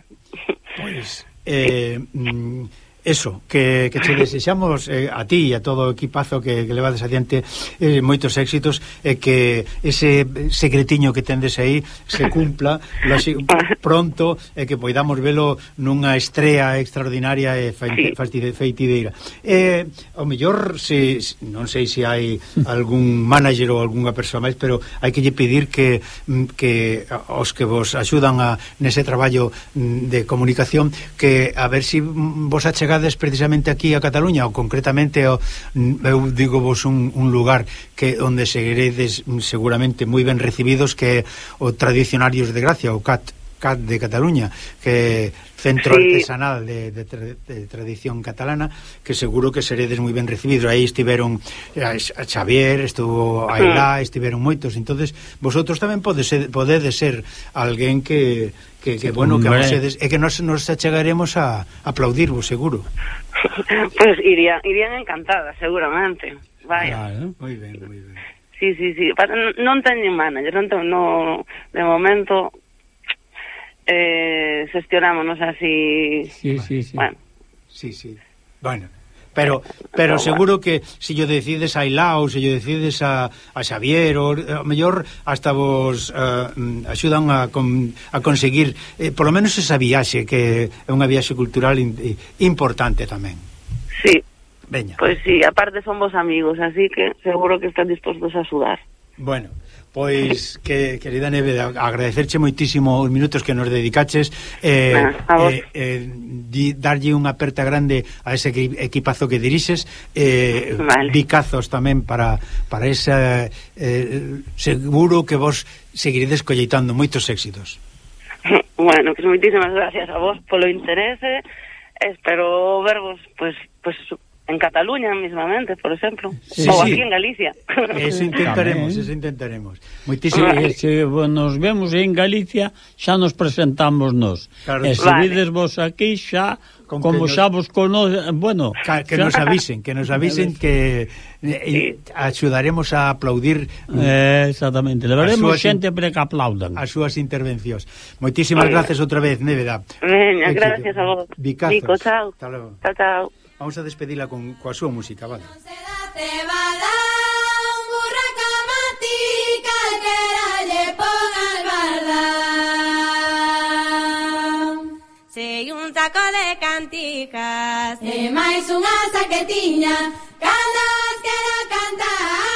Pois, pues, eh, mm, Eso, que, que che desexamos eh, a ti e a todo o equipazo que, que levades adiante eh, moitos éxitos e eh, que ese secretiño que tendes aí se cumpla loxi, pronto e eh, que poidamos velo nunha estrea extraordinaria e fe, feitideira. Eh, o mellor, se, non sei se hai algún manager ou algunha persoa máis, pero hai que lle pedir que, mm, que os que vos axudan a, nese traballo mm, de comunicación que a ver se si mm, vos achegades viñades precisamente aquí a Cataluña ou concretamente ao, eu digo vos un, un lugar que onde seguiredes seguramente moi ben recibidos que o Tradicionarios de Gracia o CAT CAT de Cataluña que centro sí. artesanal de, de, tra, de tradición catalana que seguro que seredes moi ben recibidos aí estiveron a, a Xavier estuvo a Ilá, estiveron moitos entonces vosotros tamén podedes ser, podedes ser alguén que que, que sí, bueno, hombre. que vosedes, e que nos, nos achegaremos a, aplaudirvos, seguro. pues iría, irían encantadas, seguramente. Vaya. Claro, moi ben, moi ben. Sí, sí, sí. Non teñen manager, non, ten, no, de momento eh, gestionámonos así. Sí, sí, sí. Bueno. Sí, sí. Bueno, pero pero no, seguro bueno. que se si yo decides a Ilao, se si yo decides a, a Xavier, o eh, a mellor hasta vos uh, axudan a, con, a conseguir eh, por lo menos esa viaxe que é unha viaxe cultural in, importante tamén. Sí. Veña. Pois pues sí, aparte son vos amigos, así que seguro que están dispostos a axudar. Bueno, Pois, que, querida Neve, agradecerche moitísimo os minutos que nos dedicaches eh, ah, eh, eh, di, darlle unha aperta grande a ese equipazo que dirixes eh, vale. dicazos tamén para, para esa eh, seguro que vos seguiredes colleitando moitos éxitos. Bueno, que moitísimas gracias a vos polo interese. Espero vervos pues, pues en Cataluña mismamente, por exemplo, sí, ou sí. aquí en Galicia. Eso intentaremos, Tamén. eso intentaremos. Moitísimo. Se, se nos vemos en Galicia, xa nos presentamos nos. Claro. E se vale. vides vos aquí, xa, Con como nos... xa vos cono... Bueno, Ca, que xa... nos avisen, que nos avisen que eh, sí. axudaremos a aplaudir mm, eh, Exactamente, levaremos xente in... para que aplaudan. As súas intervencións. Moitísimas Venga. gracias outra vez, Néveda. Veña, gracias a vos. Bicazo. Nico, chao. Chao, chao. Vamos a despedila con, coa súa música, vale? Un burraca lle pon al bardán. Sei un saco de cantigas e máis unha saquetiña, cando que cantar.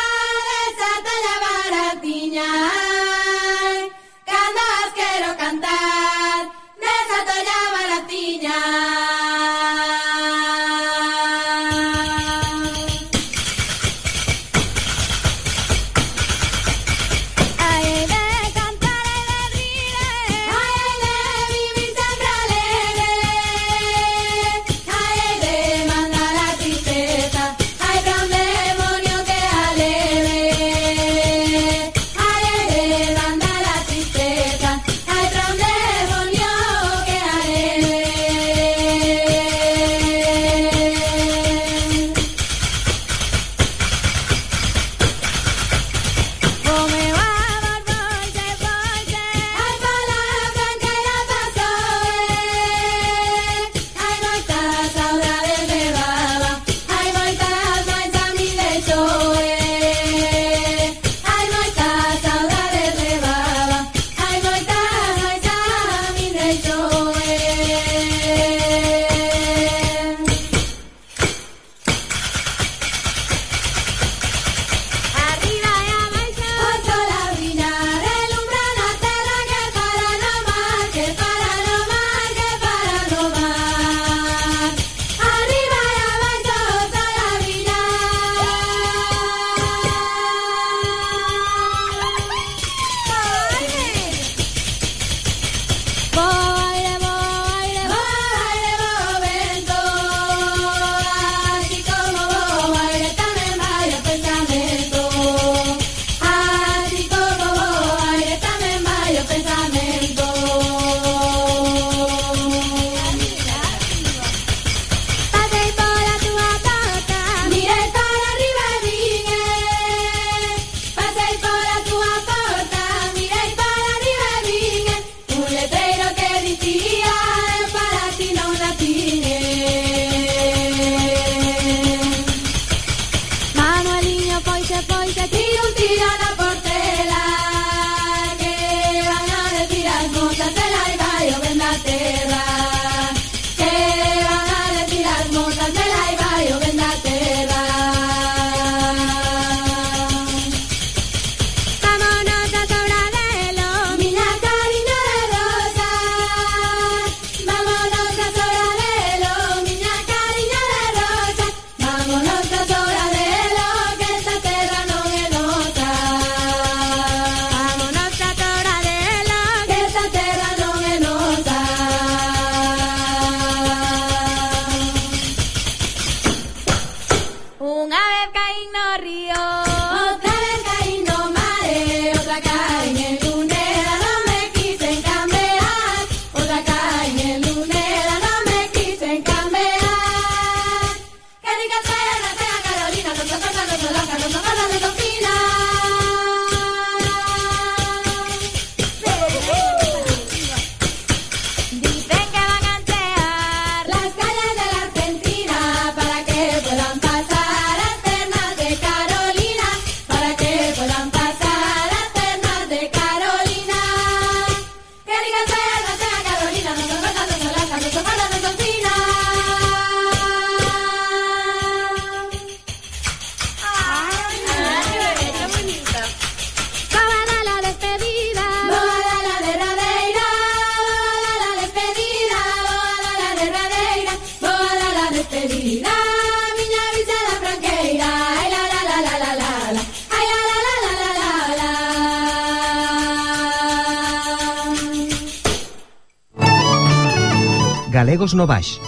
No Baix.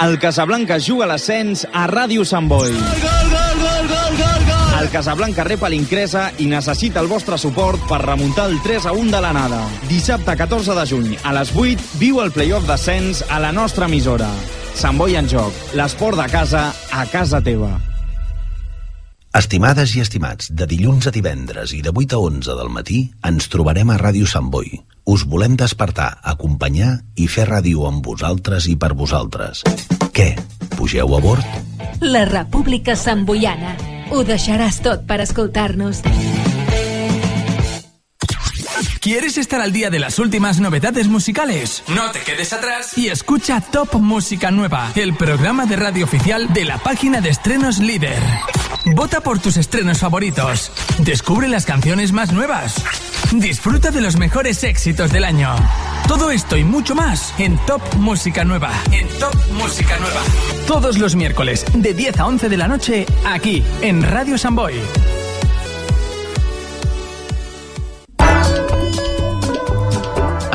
El Casablanca juga a l'ascens a Ràdio Sant Boi. El Casablanca rep a l'Incresa i necessita el vostre suport per remuntar el 3 a 1 de l'anada. Dissabte 14 de juny, a les 8, viu el playoff d'ascens a la nostra emissora. Sant Boi en joc, l'esport de casa a casa teva. Estimades i estimats, de dilluns a divendres i de 8 a 11 del matí ens trobarem a Ràdio Sant Boi. Us volem despertar, acompanyar i fer ràdio amb vosaltres i per vosaltres. Què? Pugeu a bord? La República Samboiana. Ho deixaràs tot per escoltar-nos. ¿Quieres estar al día de las últimas novedades musicales? No te quedes atrás y escucha Top Música Nueva, el programa de radio oficial de la página de estrenos líder. Vota por tus estrenos favoritos. Descubre las canciones más nuevas. Disfruta de los mejores éxitos del año. Todo esto y mucho más en Top Música Nueva. En Top Música Nueva. Todos los miércoles de 10 a 11 de la noche aquí en Radio Samboy.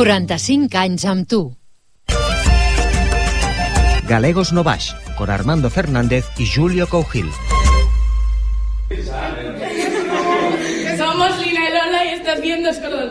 45 anys amb tu. Galegos no Baix, con Armando Fernández y Julio Cougil. Somos Lina y Lola y estás viendo Escuela del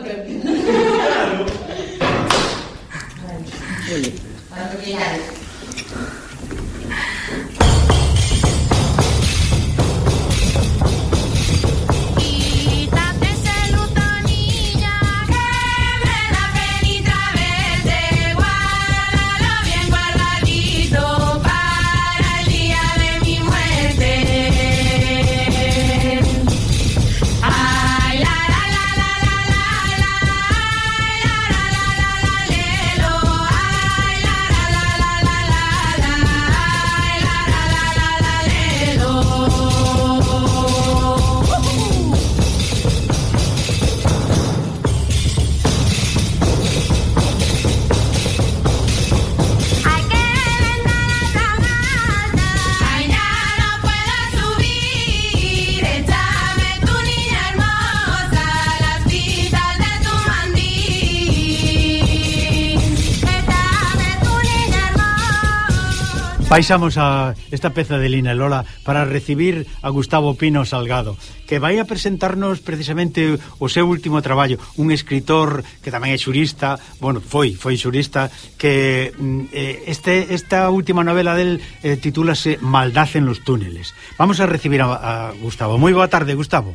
Baixamos a esta peza de Lina Lola para recibir a Gustavo Pino Salgado, que vai a presentarnos precisamente o seu último traballo, un escritor que tamén é xurista, bueno, foi, foi xurista, que mm, eh, este esta última novela del eh, titúlase Maldad en los túneles. Vamos a recibir a, a Gustavo. Moi boa tarde, Gustavo.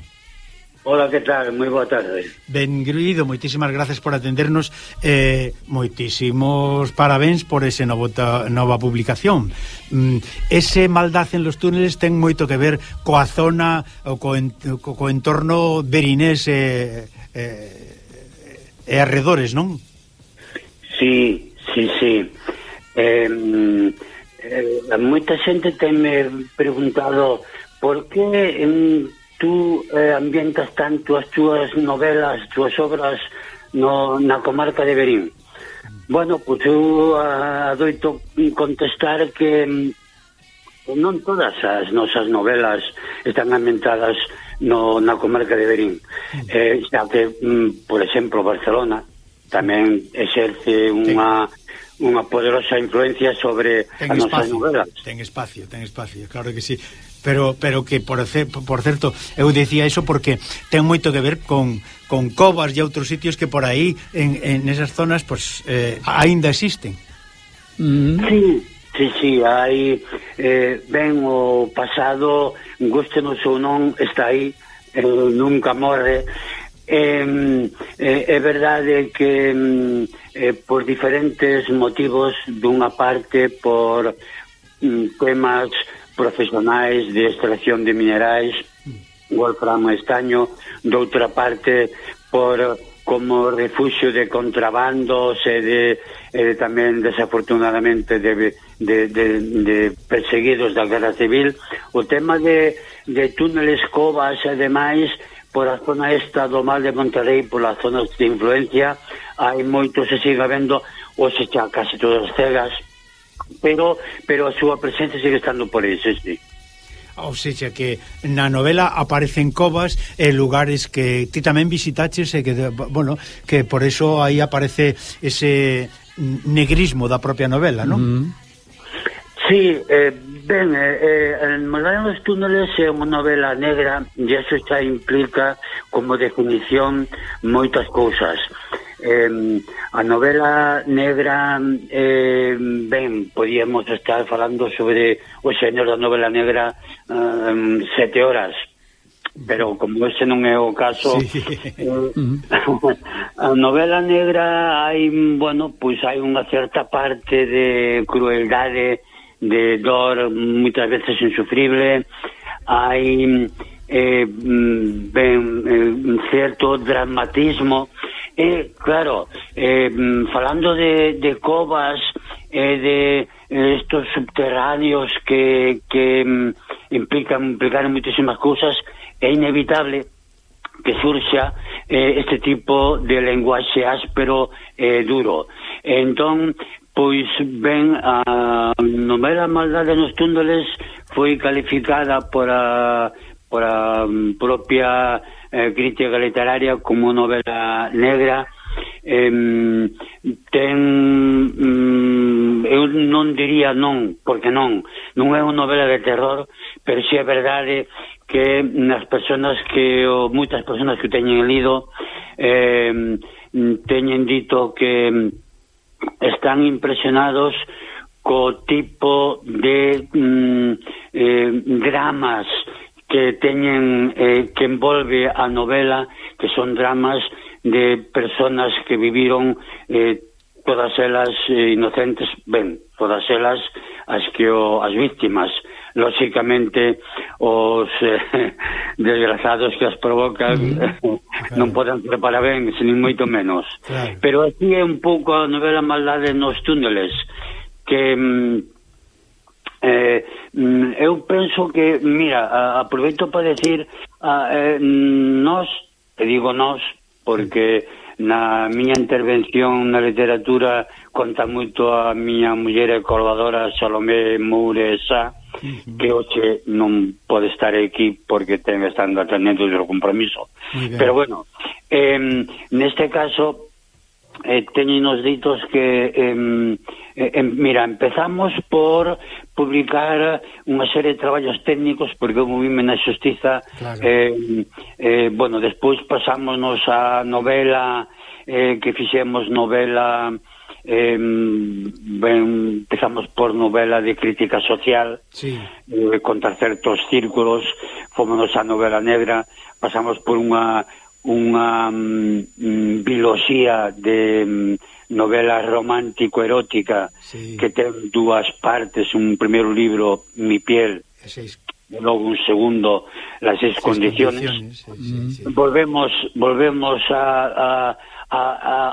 Hola, que tal? Moi boa tarde. Benvido, moitísimas gracias por atendernos eh, moitísimos parabéns por ese novo ta, nova publicación. Mm, ese maldaz en los túneles ten moito que ver coa zona ou co, en, co, co entorno berinés e eh, eh, eh, arredores, non? Sí, sí, sí. Eh, eh, moita xente tenme preguntado por que... Eh, tú eh, ambientas tanto as túas novelas, as túas obras no, na comarca de Berín. Bueno, pois pues eu adoito contestar que mm, non todas as nosas novelas están ambientadas no, na comarca de Berín. Eh, xa que, mm, por exemplo, Barcelona tamén exerce unha unha poderosa influencia sobre ten as nosas espacio, novelas. Ten espacio, ten espacio, claro que sí pero pero que por por certo, eu dicía eso porque ten moito que ver con con covas e outros sitios que por aí en, en esas zonas pues eh, aínda existen. Mm. Sí. Sí, sí, hai eh, ben o pasado gustenos ou non está aí eh, nunca morre Eh, eh, é verdade que mm, eh, por diferentes motivos dunha parte por mm, temas profesionais de extracción de minerais, wolframo estaño, doutra parte por como refuxio de contrabandos e de, e de tamén desafortunadamente de, de, de, de perseguidos da guerra civil. O tema de, de túneles covas e demais por a zona esta do mal de Monterrey polas zonas de influencia hai moito se siga vendo hoxe xa casi todas cegas pero pero a súa presencia sigue estando por ese, sí. Ah, Ou seja, que na novela aparecen covas e eh, lugares que ti tamén visitaches e que, bueno, que por eso aí aparece ese negrismo da propia novela, non? Mm. Sí, eh, ben, eh, eh, Morgana dos túneles é unha novela negra e eso xa implica como definición moitas cousas eh, a novela negra eh, ben, podíamos estar falando sobre o xeñor da novela negra eh, sete horas. Pero como ese non é o caso sí. eh, a novela negra hai, bueno, pois hai unha certa parte de crueldade de dor moitas veces insufrible. Hai eh, ben, eh, un certo dramatismo e claro eh, mm, falando de, de covas e de eh, estos subterráneos que, que mm, implican implican muitísimas cousas é inevitable que surxa eh, este tipo de lenguaxe áspero e eh, duro. Entón, pois ben a novela Maldade nos túneles foi calificada por a pola um, propia eh, crítica literaria como novela negra. Eh, ten mm, eu non diría non, porque non non é unha novela de terror pero si sí é verdade que nas persoas que ou moitas persoas que teñen lido eh, teñen dito que están impresionados co tipo de mm, eh, dramas que teñen eh, que envolve a novela que son dramas de personas que viviron eh, todas elas eh, inocentes, ben, todas elas as que o, as víctimas, lóxicamente os eh, desgrazados que as provocan mm. -hmm. non poden preparar ben, nin moito menos. Claro. Pero aquí é un pouco a novela maldade nos túneles, que mm, Eh, mm, eu penso que, mira, aproveito para decir, a, eh, nós, te digo nós, porque na miña intervención na literatura conta moito a miña muller e colaboradora Salomé Moure que hoxe non pode estar aquí porque ten estando atendendo o compromiso. Pero bueno, eh, neste caso, eh, teñen os ditos que... Eh, Eh, mira, empezamos por publicar unha serie de traballos técnicos porque eu movime na xustiza claro. eh, eh, bueno, despois pasámonos a novela eh, que fixemos novela eh, ben, empezamos por novela de crítica social sí. eh, contra certos círculos fomos a novela negra pasamos por unha unha um, biloxía de um, novela romántico-erótica sí. que ten dúas partes, un primeiro libro, Mi piel, seis... logo un segundo, Las seis, seis condiciones. condiciones. Sí, sí, mm. sí. Volvemos volvemos a, a, a,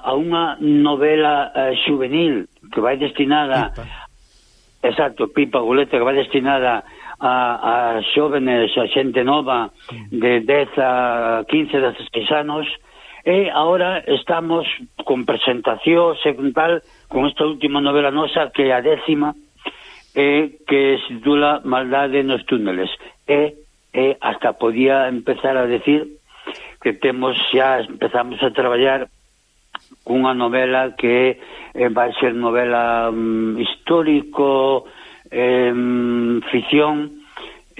a unha novela eh, juvenil que vai destinada... Pipa. Exacto, Pipa Guleta que vai destinada a, a xóvenes, a xente nova de 10 a 15, 16 anos, E agora estamos con presentación e con esta última novela nosa, que é a décima, eh, que se titula Maldade nos túneles. E, e hasta podía empezar a decir que temos xa empezamos a traballar cunha novela que eh, vai ser novela um, histórico, eh, ficción,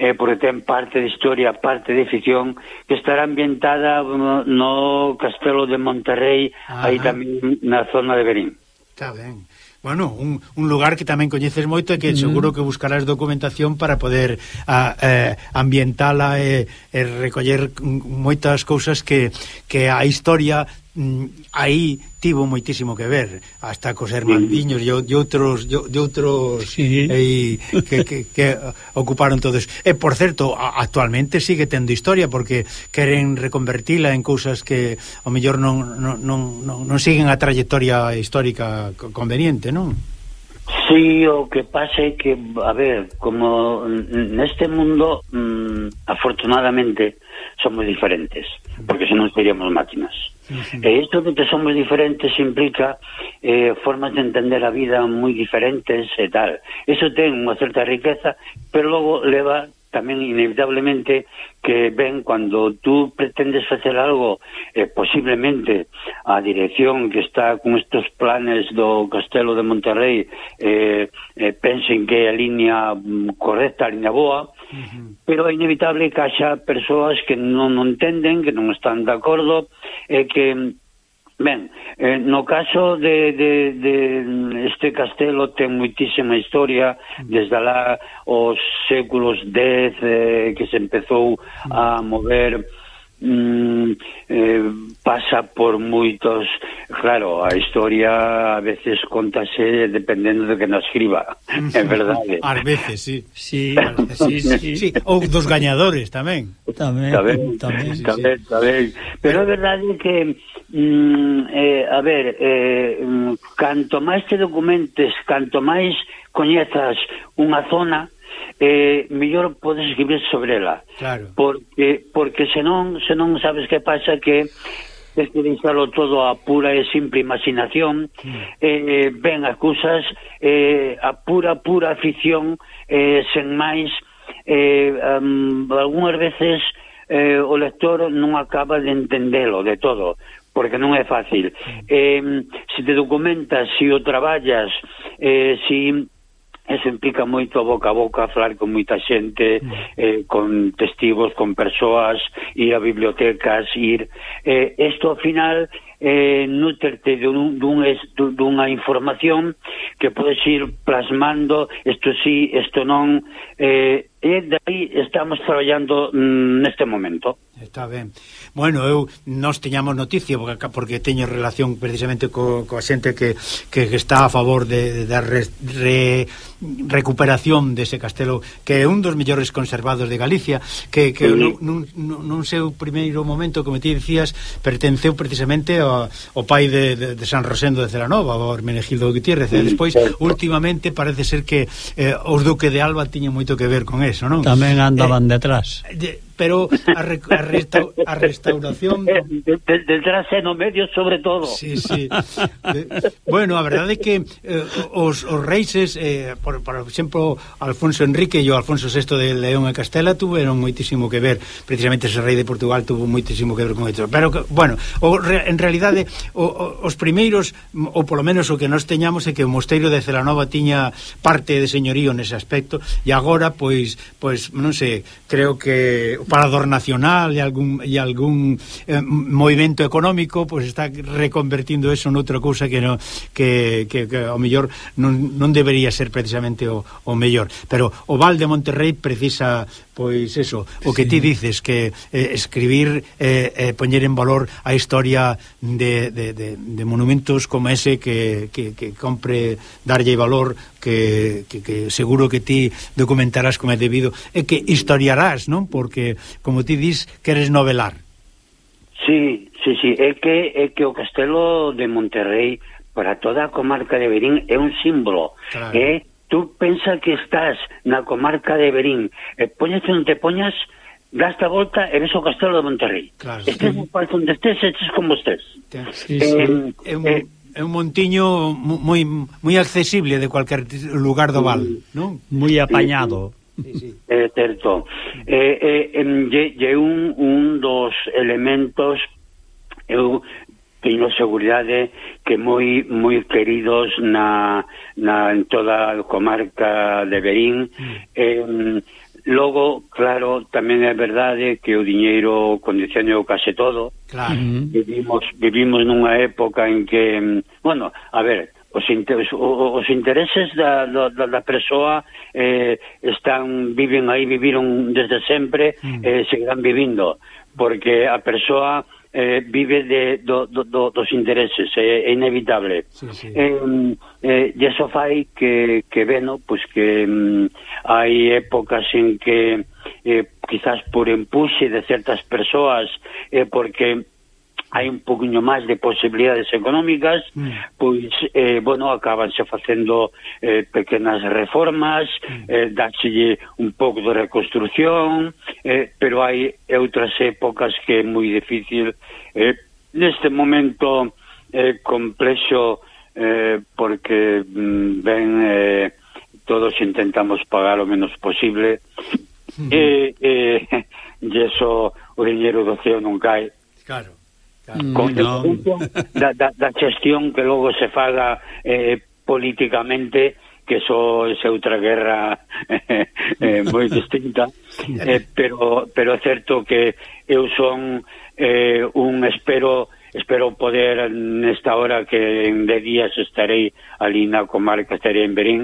eh, porque ten parte de historia, parte de ficción, que estará ambientada no Castelo de Monterrey, Ajá. aí tamén na zona de Berín. Está ben. Bueno, un, un lugar que tamén coñeces moito e que mm. seguro que buscarás documentación para poder a, eh, ambientala e, e recoller moitas cousas que, que a historia Mm, aí tivo moitísimo que ver hasta cos hermandiños e outros e outros sí. e, que, que, que ocuparon todos e por certo, actualmente sigue tendo historia porque queren reconvertila en cousas que o mellor non, non, non, non, non siguen a trayectoria histórica conveniente, non? Sí, o que pasa é que, a ver, como neste mundo, mmm, afortunadamente, somos diferentes, porque senón seríamos máquinas. E isto de que somos diferentes implica eh, formas de entender a vida moi diferentes e tal. Eso ten unha certa riqueza, pero logo leva tamén inevitablemente que ven cando tú pretendes facer algo eh, posiblemente a dirección que está con estos planes do Castelo de Monterrey eh, eh, pensen que é a línea mm, correcta, a línea boa Pero é inevitable que haxa persoas que non entenden, que non están de acordo, e que Ben, eh, no caso de, de, de este castelo ten muitísima historia desde lá os séculos X eh, que se empezou a mover mm, eh, pasa por moitos claro, a historia a veces contase dependendo de que nos escriba é verdade ás veces, sí, sí, veces, sí, sí. sí. ou dos gañadores tamén tamén, tamén, tamén, sí, tamén, sí. tamén. pero é verdade que mm, eh, a ver eh, mm, canto máis te documentes canto máis coñezas unha zona eh, mellor podes escribir sobre ela. Claro. Porque, porque senón, senón sabes que pasa que tens que deixalo todo a pura e simple imaginación, mm. eh, ben as cousas, eh, a pura, pura afición, eh, sen máis, eh, um, algunhas veces eh, o lector non acaba de entendelo de todo, porque non é fácil. Hmm. Eh, se te documentas, se o traballas, eh, se Eso implica moito a boca a boca, falar con moita xente, mm. eh, con testigos, con persoas, ir a bibliotecas, ir... Isto, eh, ao final, eh, nutrerte dun, dun es, dunha información que podes ir plasmando isto sí, isto non eh, e dai estamos traballando mm, neste momento Está ben. Bueno, eu nos teñamos noticia porque, porque teño relación precisamente co, coa xente que, que, que está a favor de, de da re, re, recuperación dese castelo que é un dos mellores conservados de Galicia que, que sí. nun, nun, nun seu primeiro momento, como ti dicías, pertenceu precisamente ao o pai de, de, de San Rosendo de Celanova, o Hermenegildo Gutiérrez, e despois últimamente parece ser que eh, os duque de Alba tiñen moito que ver con eso, non? Tamén andaban eh, detrás. Eh, de, pero a, re, a, resta, a restauración... Tendrá seno medio sobre todo. Sí, sí. bueno, a verdade é que eh, os, os reises, eh, por, por exemplo, Alfonso Enrique e o Alfonso VI de León e Castela tuveron moitísimo que ver, precisamente ese rei de Portugal tuvo moitísimo que ver con isto. Pero, bueno, o, re, en realidade, o, o, os primeiros, ou polo menos o que nós teñamos, é que o mosteiro de Celanova tiña parte de señorío nese aspecto, e agora, pois, pois non sei, creo que parador nacional e algún, e algún eh, movimento económico, pois está reconvertindo eso noutra cousa que, no, que, que, que ao mellor non, non debería ser precisamente o, o mellor. Pero o Val de Monterrey precisa Pois eso, o que sí. ti dices que eh, escribir eh, eh, poñer en valor a historia de, de, de, de monumentos como ese que, que, que compre darlle valor que, que, que seguro que ti documentarás como é debido e que historiarás, non? Porque como ti dis, queres novelar. Sí, sí, sí, é que é que o castelo de Monterrey para toda a comarca de Berín é un símbolo, claro. é tú pensa que estás na comarca de Berín, e poñas onde te poñas, das a volta e ves o castelo de Monterrey. Claro, estés no parque onde estés, estés como estés. Sí, sí. Eh, é, un, eh, é un montiño moi moi accesible de cualquier lugar do Val, mm. non? Moi apañado. Sí, sí. É certo. Eh, eh, lle, lle un, un dos elementos eu teño seguridade que moi moi queridos na, na en toda a comarca de Berín mm. eh, logo, claro, tamén é verdade que o diñeiro condiciona case todo. Claro. Mm-hmm. Mm-hmm. vivimos, vivimos nunha época en que bueno, a ver os, inter, os intereses da, da, da persoa eh, están viven aí, viviron desde sempre mm. eh, seguirán vivindo porque a persoa eh, vive de, do, do, do, dos intereses, é, é inevitable. Sí, sí. Eh, eh, e iso fai que, que veno, pois que mm, hai épocas en que eh, quizás por empuxe de certas persoas, eh, porque hai un poquinho máis de posibilidades económicas, mm. pois, eh, bueno, acabanse facendo eh, pequenas reformas, mm. eh, dáchelle un pouco de reconstrucción, eh, pero hai outras épocas que é moi difícil. Eh, neste momento eh, complexo eh, porque mm, ben eh, todos intentamos pagar o menos posible, mm-hmm. e, e, e eso o dinheiro do ceo non cae. Claro con no. da, da, da xestión que logo se faga eh, políticamente que só é outra guerra eh, eh, moi distinta. Eh, pero pero é certo que eu son eh, un espero espero poder nesta hora que en de días estarei ali na comarca, estarei en Berín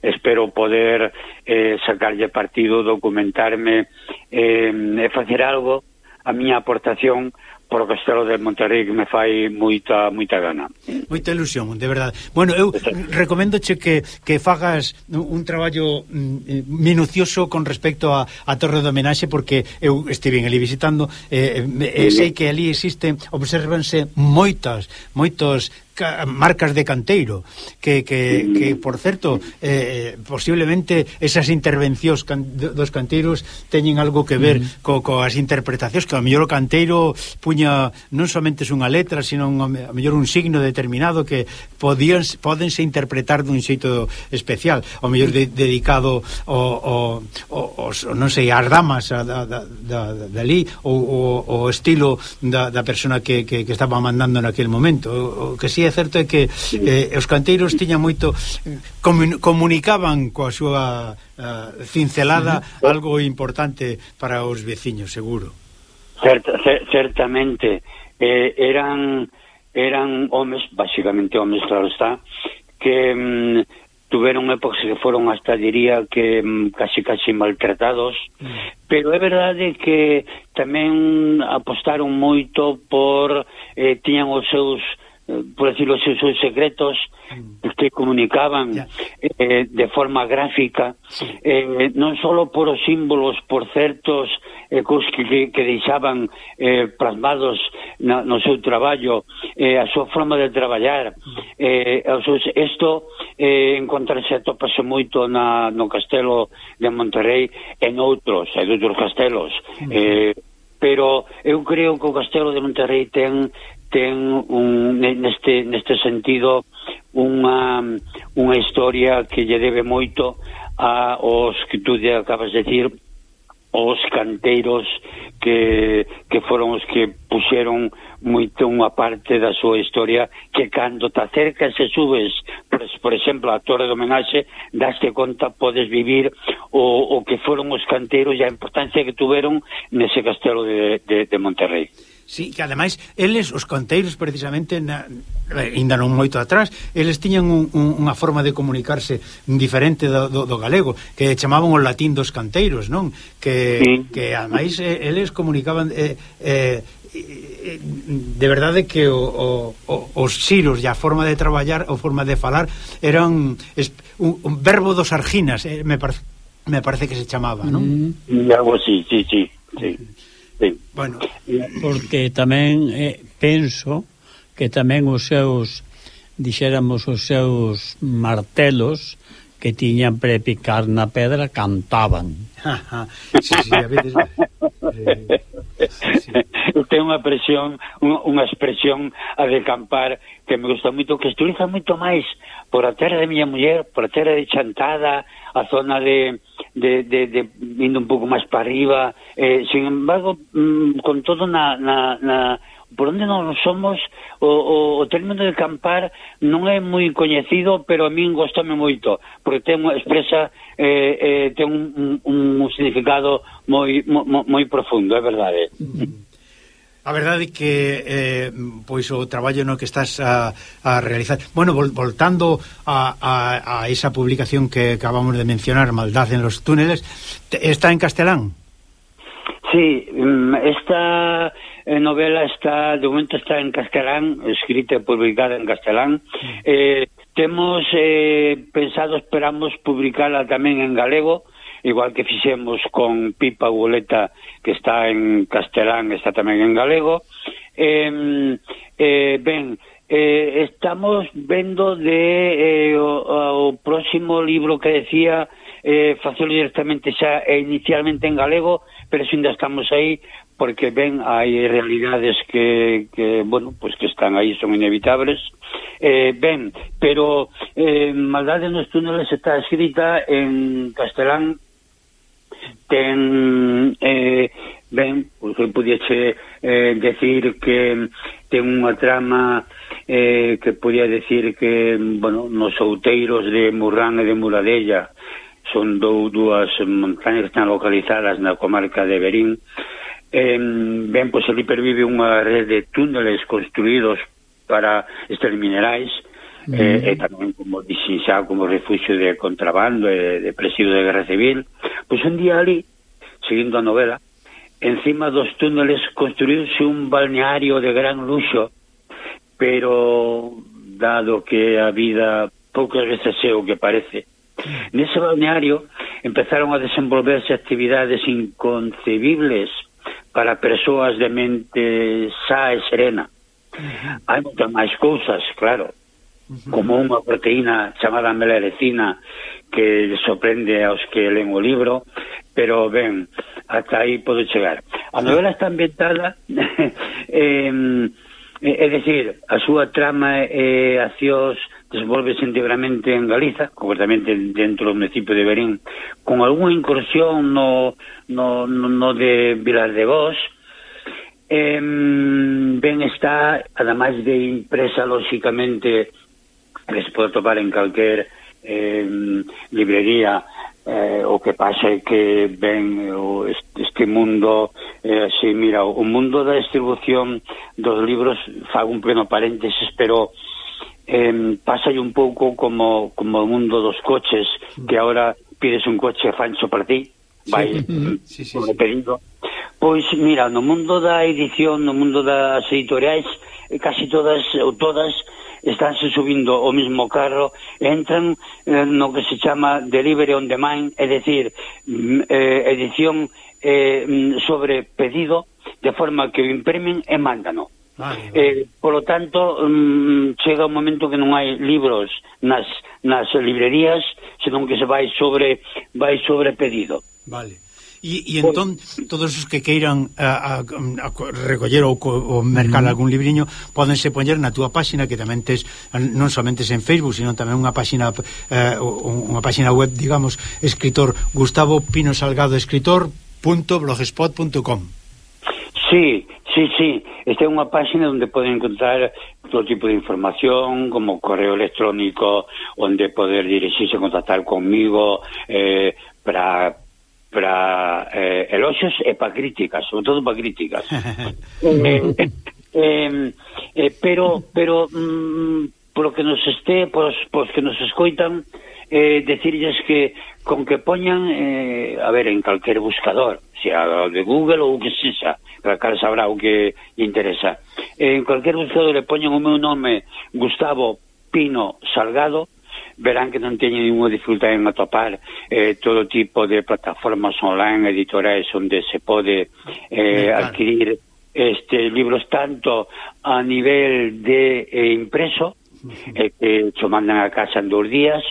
espero poder eh, sacarlle partido, documentarme eh, e facer algo a miña aportación pro Castelo de Monterrey que me fai moita moita gana. Moita ilusión, de verdade. Bueno, eu recomendoche que, que fagas un traballo mm, minucioso con respecto a, a Torre do Homenaxe porque eu estiven ali visitando eh, eh, eh sei que ali existe, observanse moitas, moitos marcas de canteiro que, que, que por certo eh, eh posiblemente esas intervencións can, dos canteiros teñen algo que ver mm. co, coas interpretacións que a mellor o canteiro puña non somente unha letra sino un, a mellor un signo determinado que podían, podense interpretar dun xeito especial o mellor de, dedicado ao, o, os, non sei, ás damas a, da, da, da, dali ou o, o estilo da, da persona que, que, que estaba mandando naquele momento o, o que si é certo é que eh, os canteiros tiñan moito comun, comunicaban coa súa uh, cincelada algo importante para os veciños, seguro. Certa, certamente eh, eran eran homes, basicamente homes, claro está, que mm, tuveron épocas que foron hasta diría que mm, casi casi maltratados, mm. pero é verdade que tamén apostaron moito por eh, tiñan os seus por decirlo así, sus secretos mm. que comunicaban yeah. eh, de forma gráfica, sí. eh, non só por os símbolos, por certos eh, ecos que, que deixaban eh, plasmados na, no seu traballo, eh, a súa forma de traballar, mm. eh, seus, isto eh, encontrarse atopase moito na, no castelo de Monterrey en outros, en outros castelos, mm eh, pero eu creo que o castelo de Monterrey ten ten un, neste, neste sentido unha, unha historia que lle debe moito a os que tú de acabas de decir os canteiros que, que foron os que puxeron moito unha parte da súa historia que cando te acercas e subes por, por exemplo a Torre do Menaxe daste conta podes vivir o, o que foron os canteiros e a importancia que tuveron nese castelo de, de, de Monterrey. Sí, que ademais eles, os canteiros precisamente na, eh, ainda non moito atrás eles tiñan un, un, unha forma de comunicarse diferente do, do, do galego que chamaban o latín dos canteiros non que, sí. que ademais eh, eles comunicaban eh, eh, de verdade que o, o, os xiros e a forma de traballar ou forma de falar eran un, un verbo dos arginas eh, me, par, me parece que se chamaba non? Mm. algo así, sí, sí, sí. Sí. Bueno, porque tamén eh, penso que tamén os seus dixéramos os seus martelos que tiñan prepicar na pedra cantaban. sí, sí, a veces Eh, sí. Ten unha presión, un, unha expresión a decampar que me gusta moito, que estiliza moito máis por a terra de miña muller, por a terra de Chantada, a zona de, de, de, de indo un pouco máis para arriba, eh, sin embargo, mm, con todo na, na, na por onde non somos o, o, o término de campar non é moi coñecido pero a min gostame moito porque ten expresa eh, eh, ten un, un, un significado moi, moi, moi profundo é verdade A verdade que eh, pois o traballo no que estás a, a realizar. Bueno, vol, voltando a, a, a esa publicación que acabamos de mencionar, Maldad en los túneles, está en castelán. Sí, mm, esta eh, novela está, de momento está en castelán, escrita e publicada en castelán. Eh, temos eh, pensado, esperamos, publicala tamén en galego, igual que fixemos con Pipa Goleta, que está en castelán, está tamén en galego. Eh, eh, ben, eh, estamos vendo de eh, o, o próximo libro que decía eh, facelo directamente xa e inicialmente en galego, pero se ainda estamos aí porque ben hai realidades que, que bueno, pues que están aí son inevitables. Eh, ben, pero eh, Maldade nos túneles está escrita en castelán ten eh, ben, pois eu eh, decir que ten unha trama eh, que podía decir que, bueno, nos outeiros de Murrán e de Muradella son dou dúas montañas que están localizadas na comarca de Berín Eh, ben, pois ali pervive unha rede de túneles construídos para estes minerais mm. eh, e tamén como dixen xa como refugio de contrabando e de presidio de guerra civil pois un día ali, seguindo a novela encima dos túneles construíuse un balneario de gran luxo pero dado que a vida poucas veces é o que parece nese balneario empezaron a desenvolverse actividades inconcebibles para persoas de mente xa e serena. Hai moitas máis cousas, claro, como unha proteína chamada melarecina que sorprende aos que len o libro, pero ben, ata aí podo chegar. A novela está ambientada eh, é dicir, a súa trama e eh, accións desenvolvese íntegramente en Galiza, concretamente dentro do municipio de Berín, con algunha incursión no, no, no de Vilas de Vos, eh, ben está, ademais de impresa, lóxicamente, que se pode topar en calquer eh, librería, eh, o que pasa é que ben o este mundo eh, así, mira, o mundo da distribución dos libros fago un pleno paréntesis, pero eh, pasa un pouco como, como o mundo dos coches, que ahora pides un coche fancho para ti, vai sí, sí, sí, sí. pedido. Pois, mira, no mundo da edición, no mundo das editoriais, eh, casi todas ou todas estánse subindo o mismo carro, entran eh, no que se chama delivery on demand, é dicir, mm, eh, edición eh, mm, sobre pedido, de forma que o imprimen e mándano. Vale, vale. Eh, polo tanto, mm, chega un momento que non hai libros nas, nas librerías, senón que se vai sobre vai sobre pedido. Vale. E, e entón, todos os que queiran eh, a, a, a recoller ou, ou mercar mm. algún libriño, podense poñer na túa páxina, que tamén tes, non somente en Facebook, sino tamén unha páxina eh, unha páxina web, digamos, escritor Gustavo Pino Salgado escritor.blogspot.com Sí, Sí, sí, esta é unha páxina onde poden encontrar todo tipo de información, como correo electrónico, onde poder dirixirse, contactar conmigo, eh, para para eh, elogios e para críticas, sobre todo para críticas. eh, eh, eh, pero pero mm, por que nos este, pois os, que nos escoitan, eh, decirlles que con que poñan, eh, a ver, en calquer buscador, sea de Google ou que sexa, cal sabrá o que interesa. Eh, en calquer buscador le poñan o meu nome Gustavo Pino Salgado, verán que non teñen ninguna dificultade en atopar eh, todo tipo de plataformas online, editoriais onde se pode eh, adquirir este libros tanto a nivel de eh, impreso, eh, que se mandan a casa en dos días,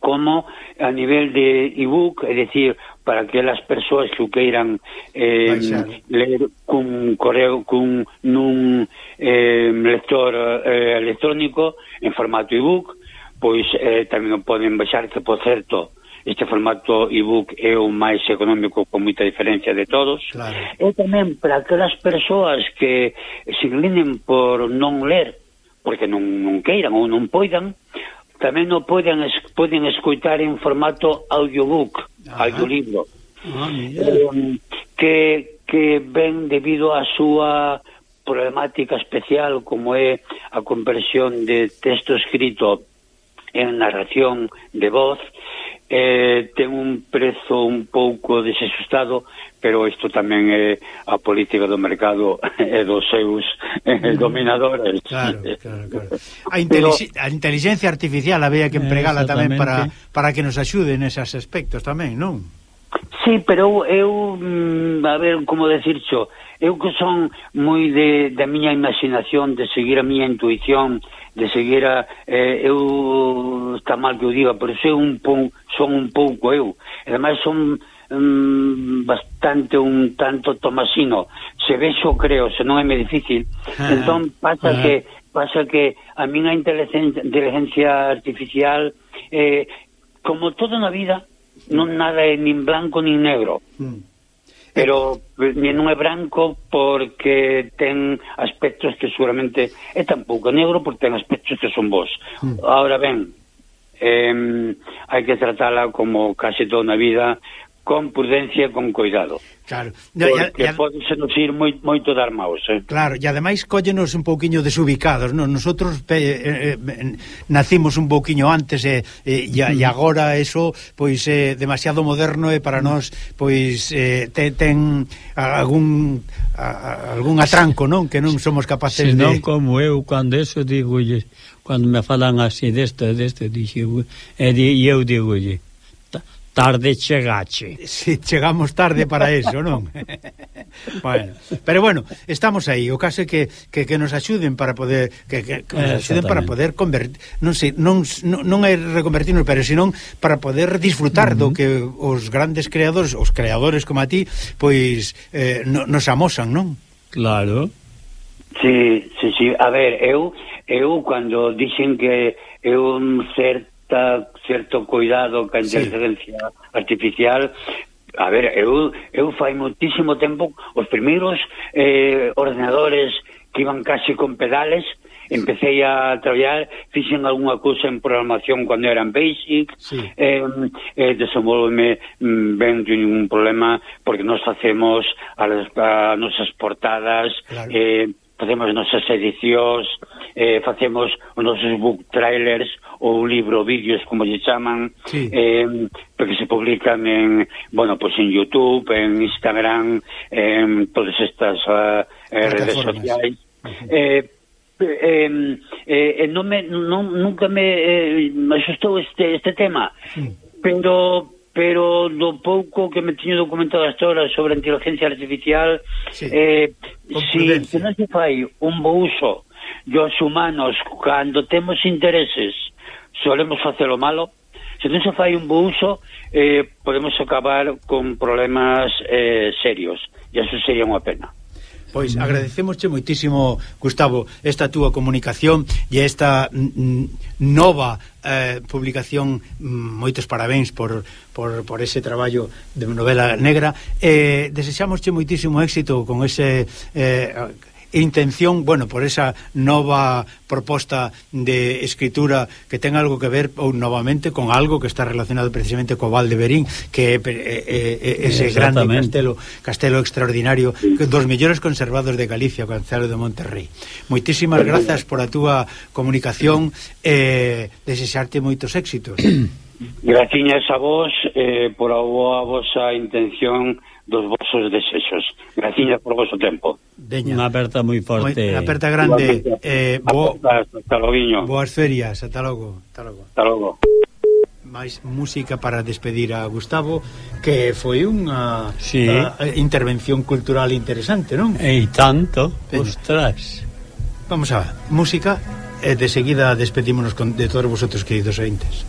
como a nivel de ebook, é dicir, para que as persoas que o queiran eh, ler cun correo cun nun eh, lector eh, electrónico en formato ebook, pois eh, tamén o poden baixar que por certo este formato ebook é o máis económico con moita diferencia de todos claro. e tamén para aquelas persoas que se inclinen por non ler porque non, non queiran ou non poidan Tamén o poden, es, poden escutar en formato audiobook, Ajá. audiolibro, ah, eh, que, que ven debido á súa problemática especial como é a conversión de texto escrito en narración de voz eh, ten un prezo un pouco desexustado, pero isto tamén é a política do mercado e dos seus eh, dominadores. Claro, claro, claro. A, pero, a inteligencia artificial había que empregala tamén para, para que nos axude neses aspectos tamén, non? Sí, pero eu, mm, a ver, como decircho, eu que son moi de, da miña imaginación, de seguir a miña intuición, de seguira eh, eu está mal que eu diga, pero sei un pou, son un pouco eu. E ademais son mm, bastante un tanto tomasino. Se vexo creo, se non é me difícil. Ah, entón pasa ah. que pasa que a miña inteligencia, inteligencia artificial eh, como todo na vida non nada é nin blanco nin negro. Mm pero non é branco porque ten aspectos que seguramente é tampouco negro porque ten aspectos que son vos. Mm. Ahora ben, eh, hai que tratala como case toda na vida con prudencia e con cuidado. Claro. Porque ya... pode ser nos ir moi, moito dar maus, eh? Claro, e ademais collenos un pouquiño desubicados, non? Nosotros pe, eh, eh, nacimos un pouquiño antes e eh, eh, e mm. agora eso pois eh, demasiado moderno e para mm. nós pois eh, te, ten algún a, algún atranco, non? Que non somos capaces Se non, de como eu cando eso digo, cando me falan así deste deste dixo, e eu digo, tarde chegache. Si, chegamos tarde para eso, non? bueno, pero bueno, estamos aí, o caso é que, que, que nos axuden para poder que, que, que nos axuden para poder convertir, non sei, non, non é reconvertirnos, pero senón para poder disfrutar uh -huh. do que os grandes creadores, os creadores como a ti, pois eh, no, nos amosan, non? Claro. Sí, sí, sí, a ver, eu eu cando dixen que eu certa certo cuidado ca inteligencia sí. artificial a ver, eu, eu fai muitísimo tempo os primeiros eh, ordenadores que iban casi con pedales empecé a traballar, fixen algunha cousa en programación cando eran Basic, sí. eh, eh, desenvolveme mm, ben de ningún problema, porque nos facemos as, as nosas portadas, claro. eh, facemos nosas edicións, eh, facemos os nosos book trailers ou libro vídeos, como lle chaman, sí. eh, porque se publican en, bueno, pues en YouTube, en Instagram, en todas estas uh, redes sociais. Uh -huh. Eh, eh, eh, eh, non me, non, nunca me eh, asustou este, este tema, sí. pero pero do pouco que me tiño documentado hasta ahora sobre a inteligencia artificial sí. eh, si se non se fai un bo uso dos humanos cando temos intereses solemos facelo malo. Se non se fai un bo uso eh, podemos acabar con problemas eh, serios. E eso sería unha pena. Pois agradecemosche moitísimo, Gustavo, esta túa comunicación e esta mm, mm nova eh, publicación. Mm, moitos parabéns por, por, por ese traballo de novela negra. Eh, desexamosche moitísimo éxito con ese eh, intención, bueno, por esa nova proposta de escritura que ten algo que ver ou novamente con algo que está relacionado precisamente co Val de Berín, que é eh, eh, eh ese grande castelo, castelo extraordinario, que dos mellores conservados de Galicia, o Castelo de Monterrey. Moitísimas grazas por a túa comunicación e eh, desexarte moitos éxitos. Graciñas a vos eh, por a vosa intención dos vosos desexos. Graciñas por vosso tempo. Deña. Unha aperta moi forte. Unha aperta grande. Eh, bo... Hasta logo, Boas ferias, ata logo. Ata logo. Ata logo. Máis música para despedir a Gustavo, que foi unha sí. intervención cultural interesante, non? E tanto, Deña. ostras. Vamos a música e de seguida despedímonos con, de todos vosotros, queridos ointes.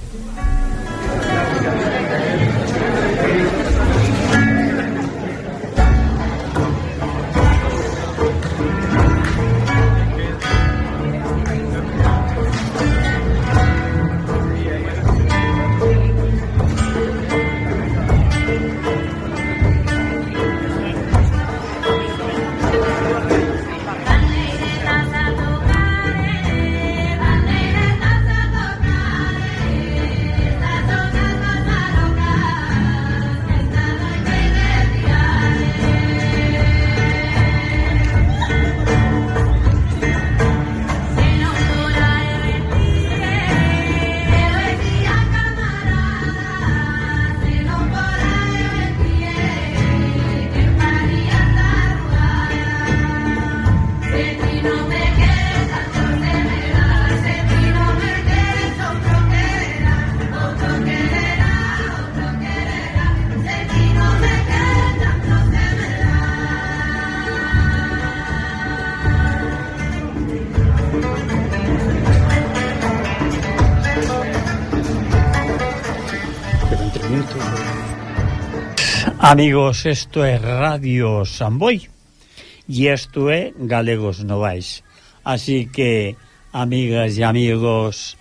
Amigos, esto es Radio Samboy y esto es Galegos Novais. Así que, amigas e amigos,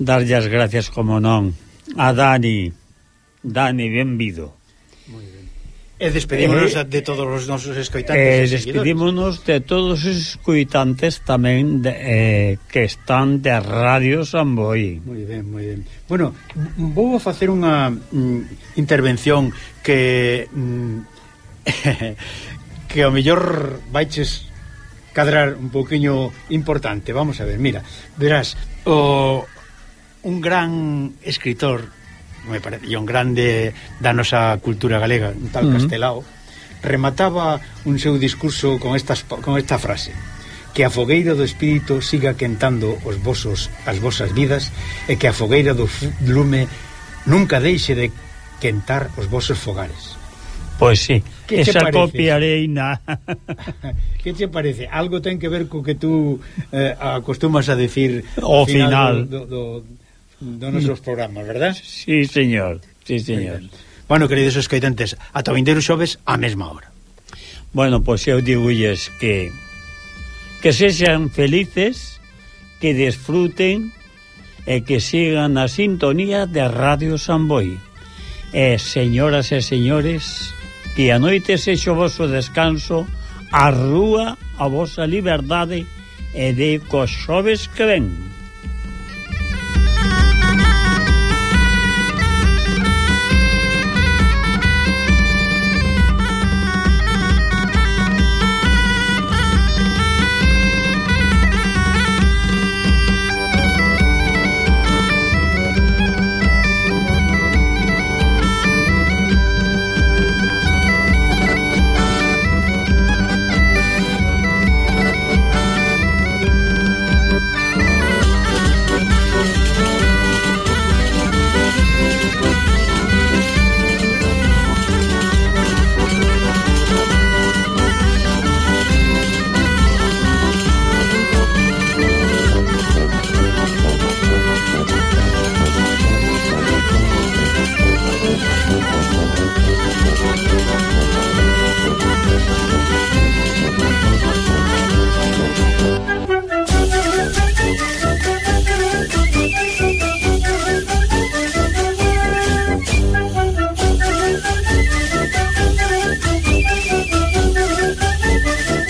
darlle as gracias como non a Dani. Dani, benvido. E despedímonos eh, de todos os nosos escoitantes eh, e Despedímonos de todos os escoitantes tamén de, eh, que están de Radio Samboy. Moi ben, moi ben. Bueno, vou a facer unha mm, intervención que mm, que ao mellor vaiches cadrar un poquinho importante. Vamos a ver, mira, verás, o un gran escritor me parece, e un grande da nosa cultura galega, un tal uh -huh. Castelao, remataba un seu discurso con, estas, con esta frase que a fogueira do espírito siga quentando os vosos as vosas vidas e que a fogueira do lume nunca deixe de quentar os vosos fogares. Pois sí, que esa copiarei na... que te parece? Algo ten que ver co que tú eh, acostumas a decir o final, final do, do, do dos nosos programas, verdad? Sí, señor, sí, señor. Bueno, queridos escoitantes, ata o vindeiro xoves á mesma hora. Bueno, pois eu digolles que que sexan felices, que desfruten e que sigan a sintonía de Radio Samboy. E, señoras e señores, que a noite sexo vosso descanso, a rúa a vosa liberdade e de coxoves que ven.